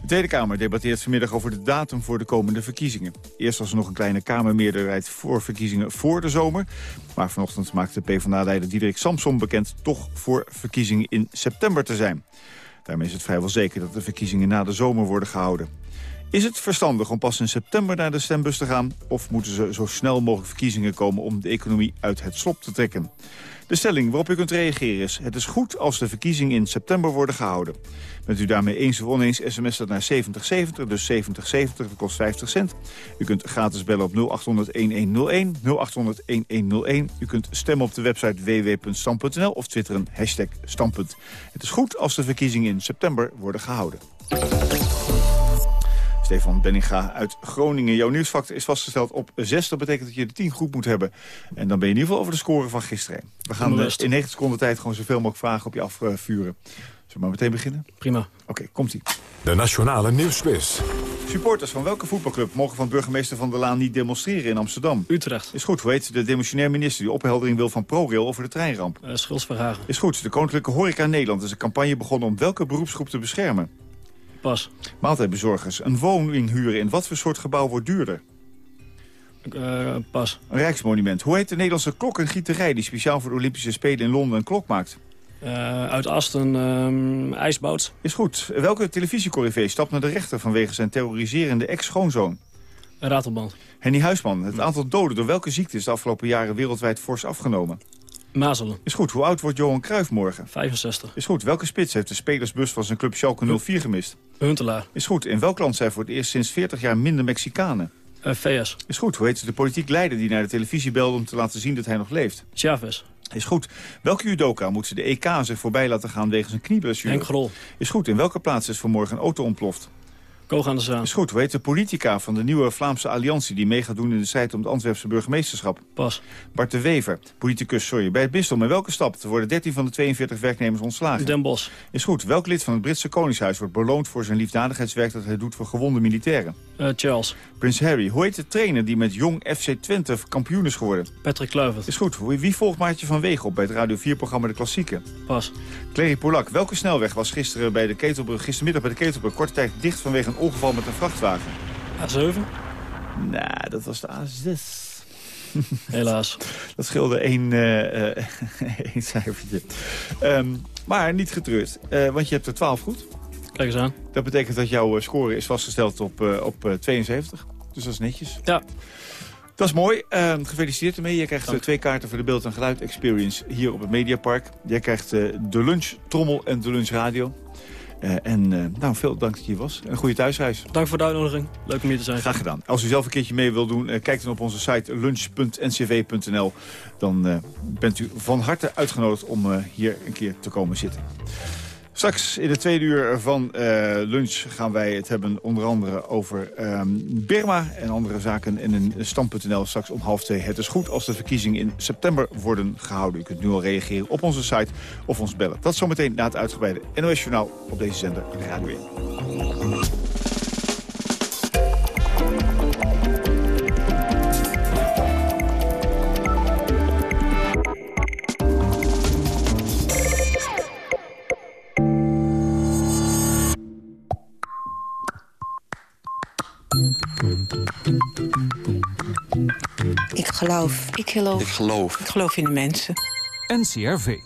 Speaker 17: De Tweede Kamer debatteert vanmiddag over de datum voor de komende verkiezingen. Eerst was er nog een kleine Kamermeerderheid voor verkiezingen voor de zomer. Maar vanochtend maakte PvdA-leider Diederik Samson bekend... toch voor verkiezingen in september te zijn. Daarmee is het vrijwel zeker dat de verkiezingen na de zomer worden gehouden. Is het verstandig om pas in september naar de stembus te gaan... of moeten ze zo snel mogelijk verkiezingen komen om de economie uit het slop te trekken? De stelling waarop u kunt reageren is... het is goed als de verkiezingen in september worden gehouden. Bent u daarmee eens of oneens, sms dat naar 7070, dus 7070, dat kost 50 cent. U kunt gratis bellen op 0800-1101, 0800-1101. U kunt stemmen op de website www.stam.nl of twitteren hashtag standpunt. Het is goed als de verkiezingen in september worden gehouden. Stefan Benninga uit Groningen. Jouw nieuwsfactor is vastgesteld op 6. Dat betekent dat je de 10 goed moet hebben. En dan ben je in ieder geval over de score van gisteren. We gaan uh, in 90 seconden tijd gewoon zoveel mogelijk vragen op je afvuren. Zullen we maar meteen beginnen?
Speaker 33: Prima.
Speaker 17: Oké, komt-ie.
Speaker 1: De Nationale Nieuwsquiz.
Speaker 17: Supporters van welke voetbalclub mogen van burgemeester Van der Laan niet demonstreren in Amsterdam?
Speaker 33: Utrecht.
Speaker 17: Is goed. Hoe heet de demissionair minister die opheldering wil van ProRail over de treinramp?
Speaker 33: Uh, Schulsverhagen.
Speaker 17: Is goed. De Koninklijke Horeca Nederland is een campagne begonnen om welke beroepsgroep te beschermen?
Speaker 33: Pas.
Speaker 17: Maaltijdbezorgers. Een woning huren in wat voor soort gebouw wordt duurder?
Speaker 33: Uh, pas.
Speaker 17: Een rijksmonument. Hoe heet de Nederlandse klok en gieterij... die speciaal voor de Olympische Spelen in Londen een klok maakt?
Speaker 33: Uh, uit Asten, um, ijsboot.
Speaker 17: Is goed. Welke televisiecorrivé stapt naar de rechter... vanwege zijn terroriserende ex-schoonzoon?
Speaker 33: Een ratelband.
Speaker 17: Henny Huisman. Het aantal doden door welke ziekte is de afgelopen jaren wereldwijd fors afgenomen?
Speaker 33: Mazelen.
Speaker 17: Is goed. Hoe oud wordt Johan Cruijff morgen?
Speaker 33: 65.
Speaker 17: Is goed. Welke spits heeft de spelersbus van zijn club Schalke 04 gemist?
Speaker 33: Huntelaar.
Speaker 17: Is goed. In welk land zijn voor het eerst sinds 40 jaar minder Mexicanen?
Speaker 33: Uh, VS.
Speaker 17: Is goed. Hoe heet de politiek leider die naar de televisie belde om te laten zien dat hij nog leeft?
Speaker 33: Chavez.
Speaker 17: Is goed. Welke judoka moet ze de EK zich voorbij laten gaan wegens een knieblessure?
Speaker 33: Henk Grol.
Speaker 17: Is goed. In welke plaats is vanmorgen een auto ontploft?
Speaker 33: Koog aan de Zaan.
Speaker 17: Is goed. Hoe heet de politica van de nieuwe Vlaamse alliantie... die mee gaat doen in de strijd om het Antwerpse burgemeesterschap?
Speaker 33: Pas.
Speaker 17: Bart de Wever. Politicus, sorry. Bij het bisdom in welke stap worden 13 van de 42 werknemers ontslagen?
Speaker 33: Den Bosch.
Speaker 17: Is goed. Welk lid van het Britse Koningshuis wordt beloond voor zijn liefdadigheidswerk... dat hij doet voor gewonde militairen?
Speaker 33: Uh, Charles.
Speaker 17: Prins Harry. Hoe heet de trainer die met jong FC Twente kampioen is geworden?
Speaker 33: Patrick Kluivert.
Speaker 17: Is goed. Wie volgt Maartje van Wegen op bij het Radio 4-programma De Klassieke?
Speaker 33: Pas.
Speaker 17: Clary Polak. Welke snelweg was gisteren bij de Ketelbrug, gistermiddag bij de Ketelbrug... korte tijd dicht vanwege een ongeval met een vrachtwagen?
Speaker 33: A7?
Speaker 17: Nou, dat was de A6. (laughs)
Speaker 33: Helaas.
Speaker 17: Dat scheelde één, uh, (laughs) één cijfertje. Um, maar niet getreurd, uh, want je hebt er 12 goed.
Speaker 33: Kijk eens aan.
Speaker 17: Dat betekent dat jouw score is vastgesteld op, op 72. Dus dat is netjes.
Speaker 33: Ja.
Speaker 17: Dat is mooi. Uh, gefeliciteerd ermee. Je krijgt Dank. twee kaarten voor de beeld- en geluid experience hier op het Mediapark. Jij krijgt de lunch trommel en de lunch radio. Uh, en uh, nou, veel dank dat je hier was. Een goede thuisreis.
Speaker 33: Dank voor de uitnodiging. Leuk om hier te zijn.
Speaker 17: Graag gedaan. Als u zelf een keertje mee wilt doen, uh, kijk dan op onze site lunch.ncv.nl. Dan bent u van harte uitgenodigd om hier een keer te komen zitten. Straks in de tweede uur van uh, lunch gaan wij het hebben onder andere over Burma en andere zaken in een stand.nl straks om half twee. Het is goed als de verkiezingen in september worden gehouden. U kunt nu al reageren op onze site of ons bellen. Dat zometeen na het uitgebreide NOS Journaal op deze zender Radio 1.
Speaker 40: Ik geloof. Ik geloof.
Speaker 43: Ik geloof.
Speaker 40: Ik geloof in de mensen.
Speaker 44: NCRV.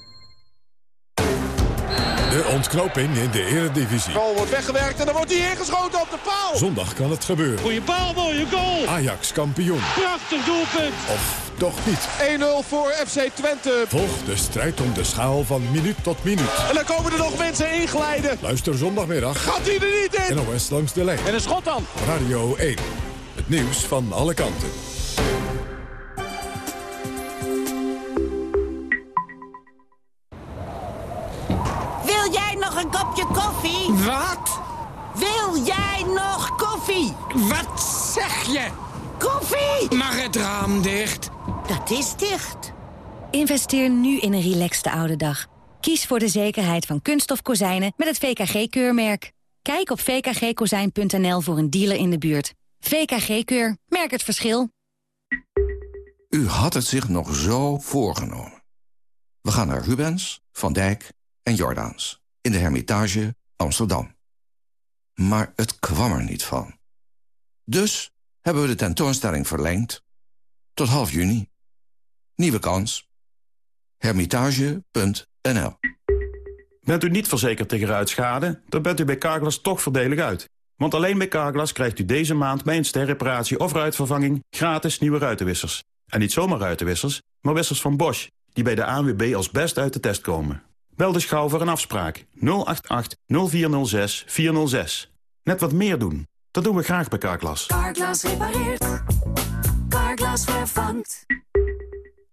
Speaker 1: De ontknoping in de eredivisie.
Speaker 45: De bal wordt weggewerkt en dan wordt hij ingeschoten op de paal.
Speaker 1: Zondag kan het gebeuren.
Speaker 45: Goeie paal, mooie goal.
Speaker 1: Ajax kampioen.
Speaker 45: Prachtig doelpunt.
Speaker 1: Of toch niet.
Speaker 45: 1-0 voor FC Twente.
Speaker 1: Volg de strijd om de schaal van minuut tot minuut.
Speaker 45: En dan komen er nog mensen inglijden.
Speaker 1: Luister zondagmiddag.
Speaker 45: Gaat hij er niet in?
Speaker 1: NOS langs de lijn.
Speaker 45: En een schot dan.
Speaker 1: Radio 1. Het nieuws van alle kanten.
Speaker 40: Wil jij nog een kopje koffie?
Speaker 44: Wat?
Speaker 40: Wil jij nog koffie?
Speaker 44: Wat zeg je?
Speaker 40: Koffie!
Speaker 44: Mag het raam dicht?
Speaker 40: Dat is dicht.
Speaker 46: Investeer nu in een relaxte oude dag.
Speaker 47: Kies voor de zekerheid van kunststof kozijnen met het VKG-keurmerk. Kijk op vkgkozijn.nl voor een dealer in de buurt. VKG-keur. Merk het verschil.
Speaker 48: U had het zich nog zo voorgenomen. We gaan naar Rubens, Van Dijk en Jordaans. In de Hermitage Amsterdam. Maar het kwam er niet van. Dus hebben we de tentoonstelling verlengd. Tot half juni. Nieuwe kans. Hermitage.nl
Speaker 49: Bent u niet verzekerd tegen ruitschade? Dan bent u bij Carglass toch voordelig uit. Want alleen bij Carglass krijgt u deze maand bij een sterreparatie of ruitvervanging gratis nieuwe ruitenwissers. En niet zomaar ruitenwissers, maar wissers van Bosch, die bij de ANWB als best uit de test komen. Bel dus gauw voor een afspraak 088 0406 406. Net wat meer doen. Dat doen we graag bij Carglass.
Speaker 50: Carglass repareert. Carglass vervangt.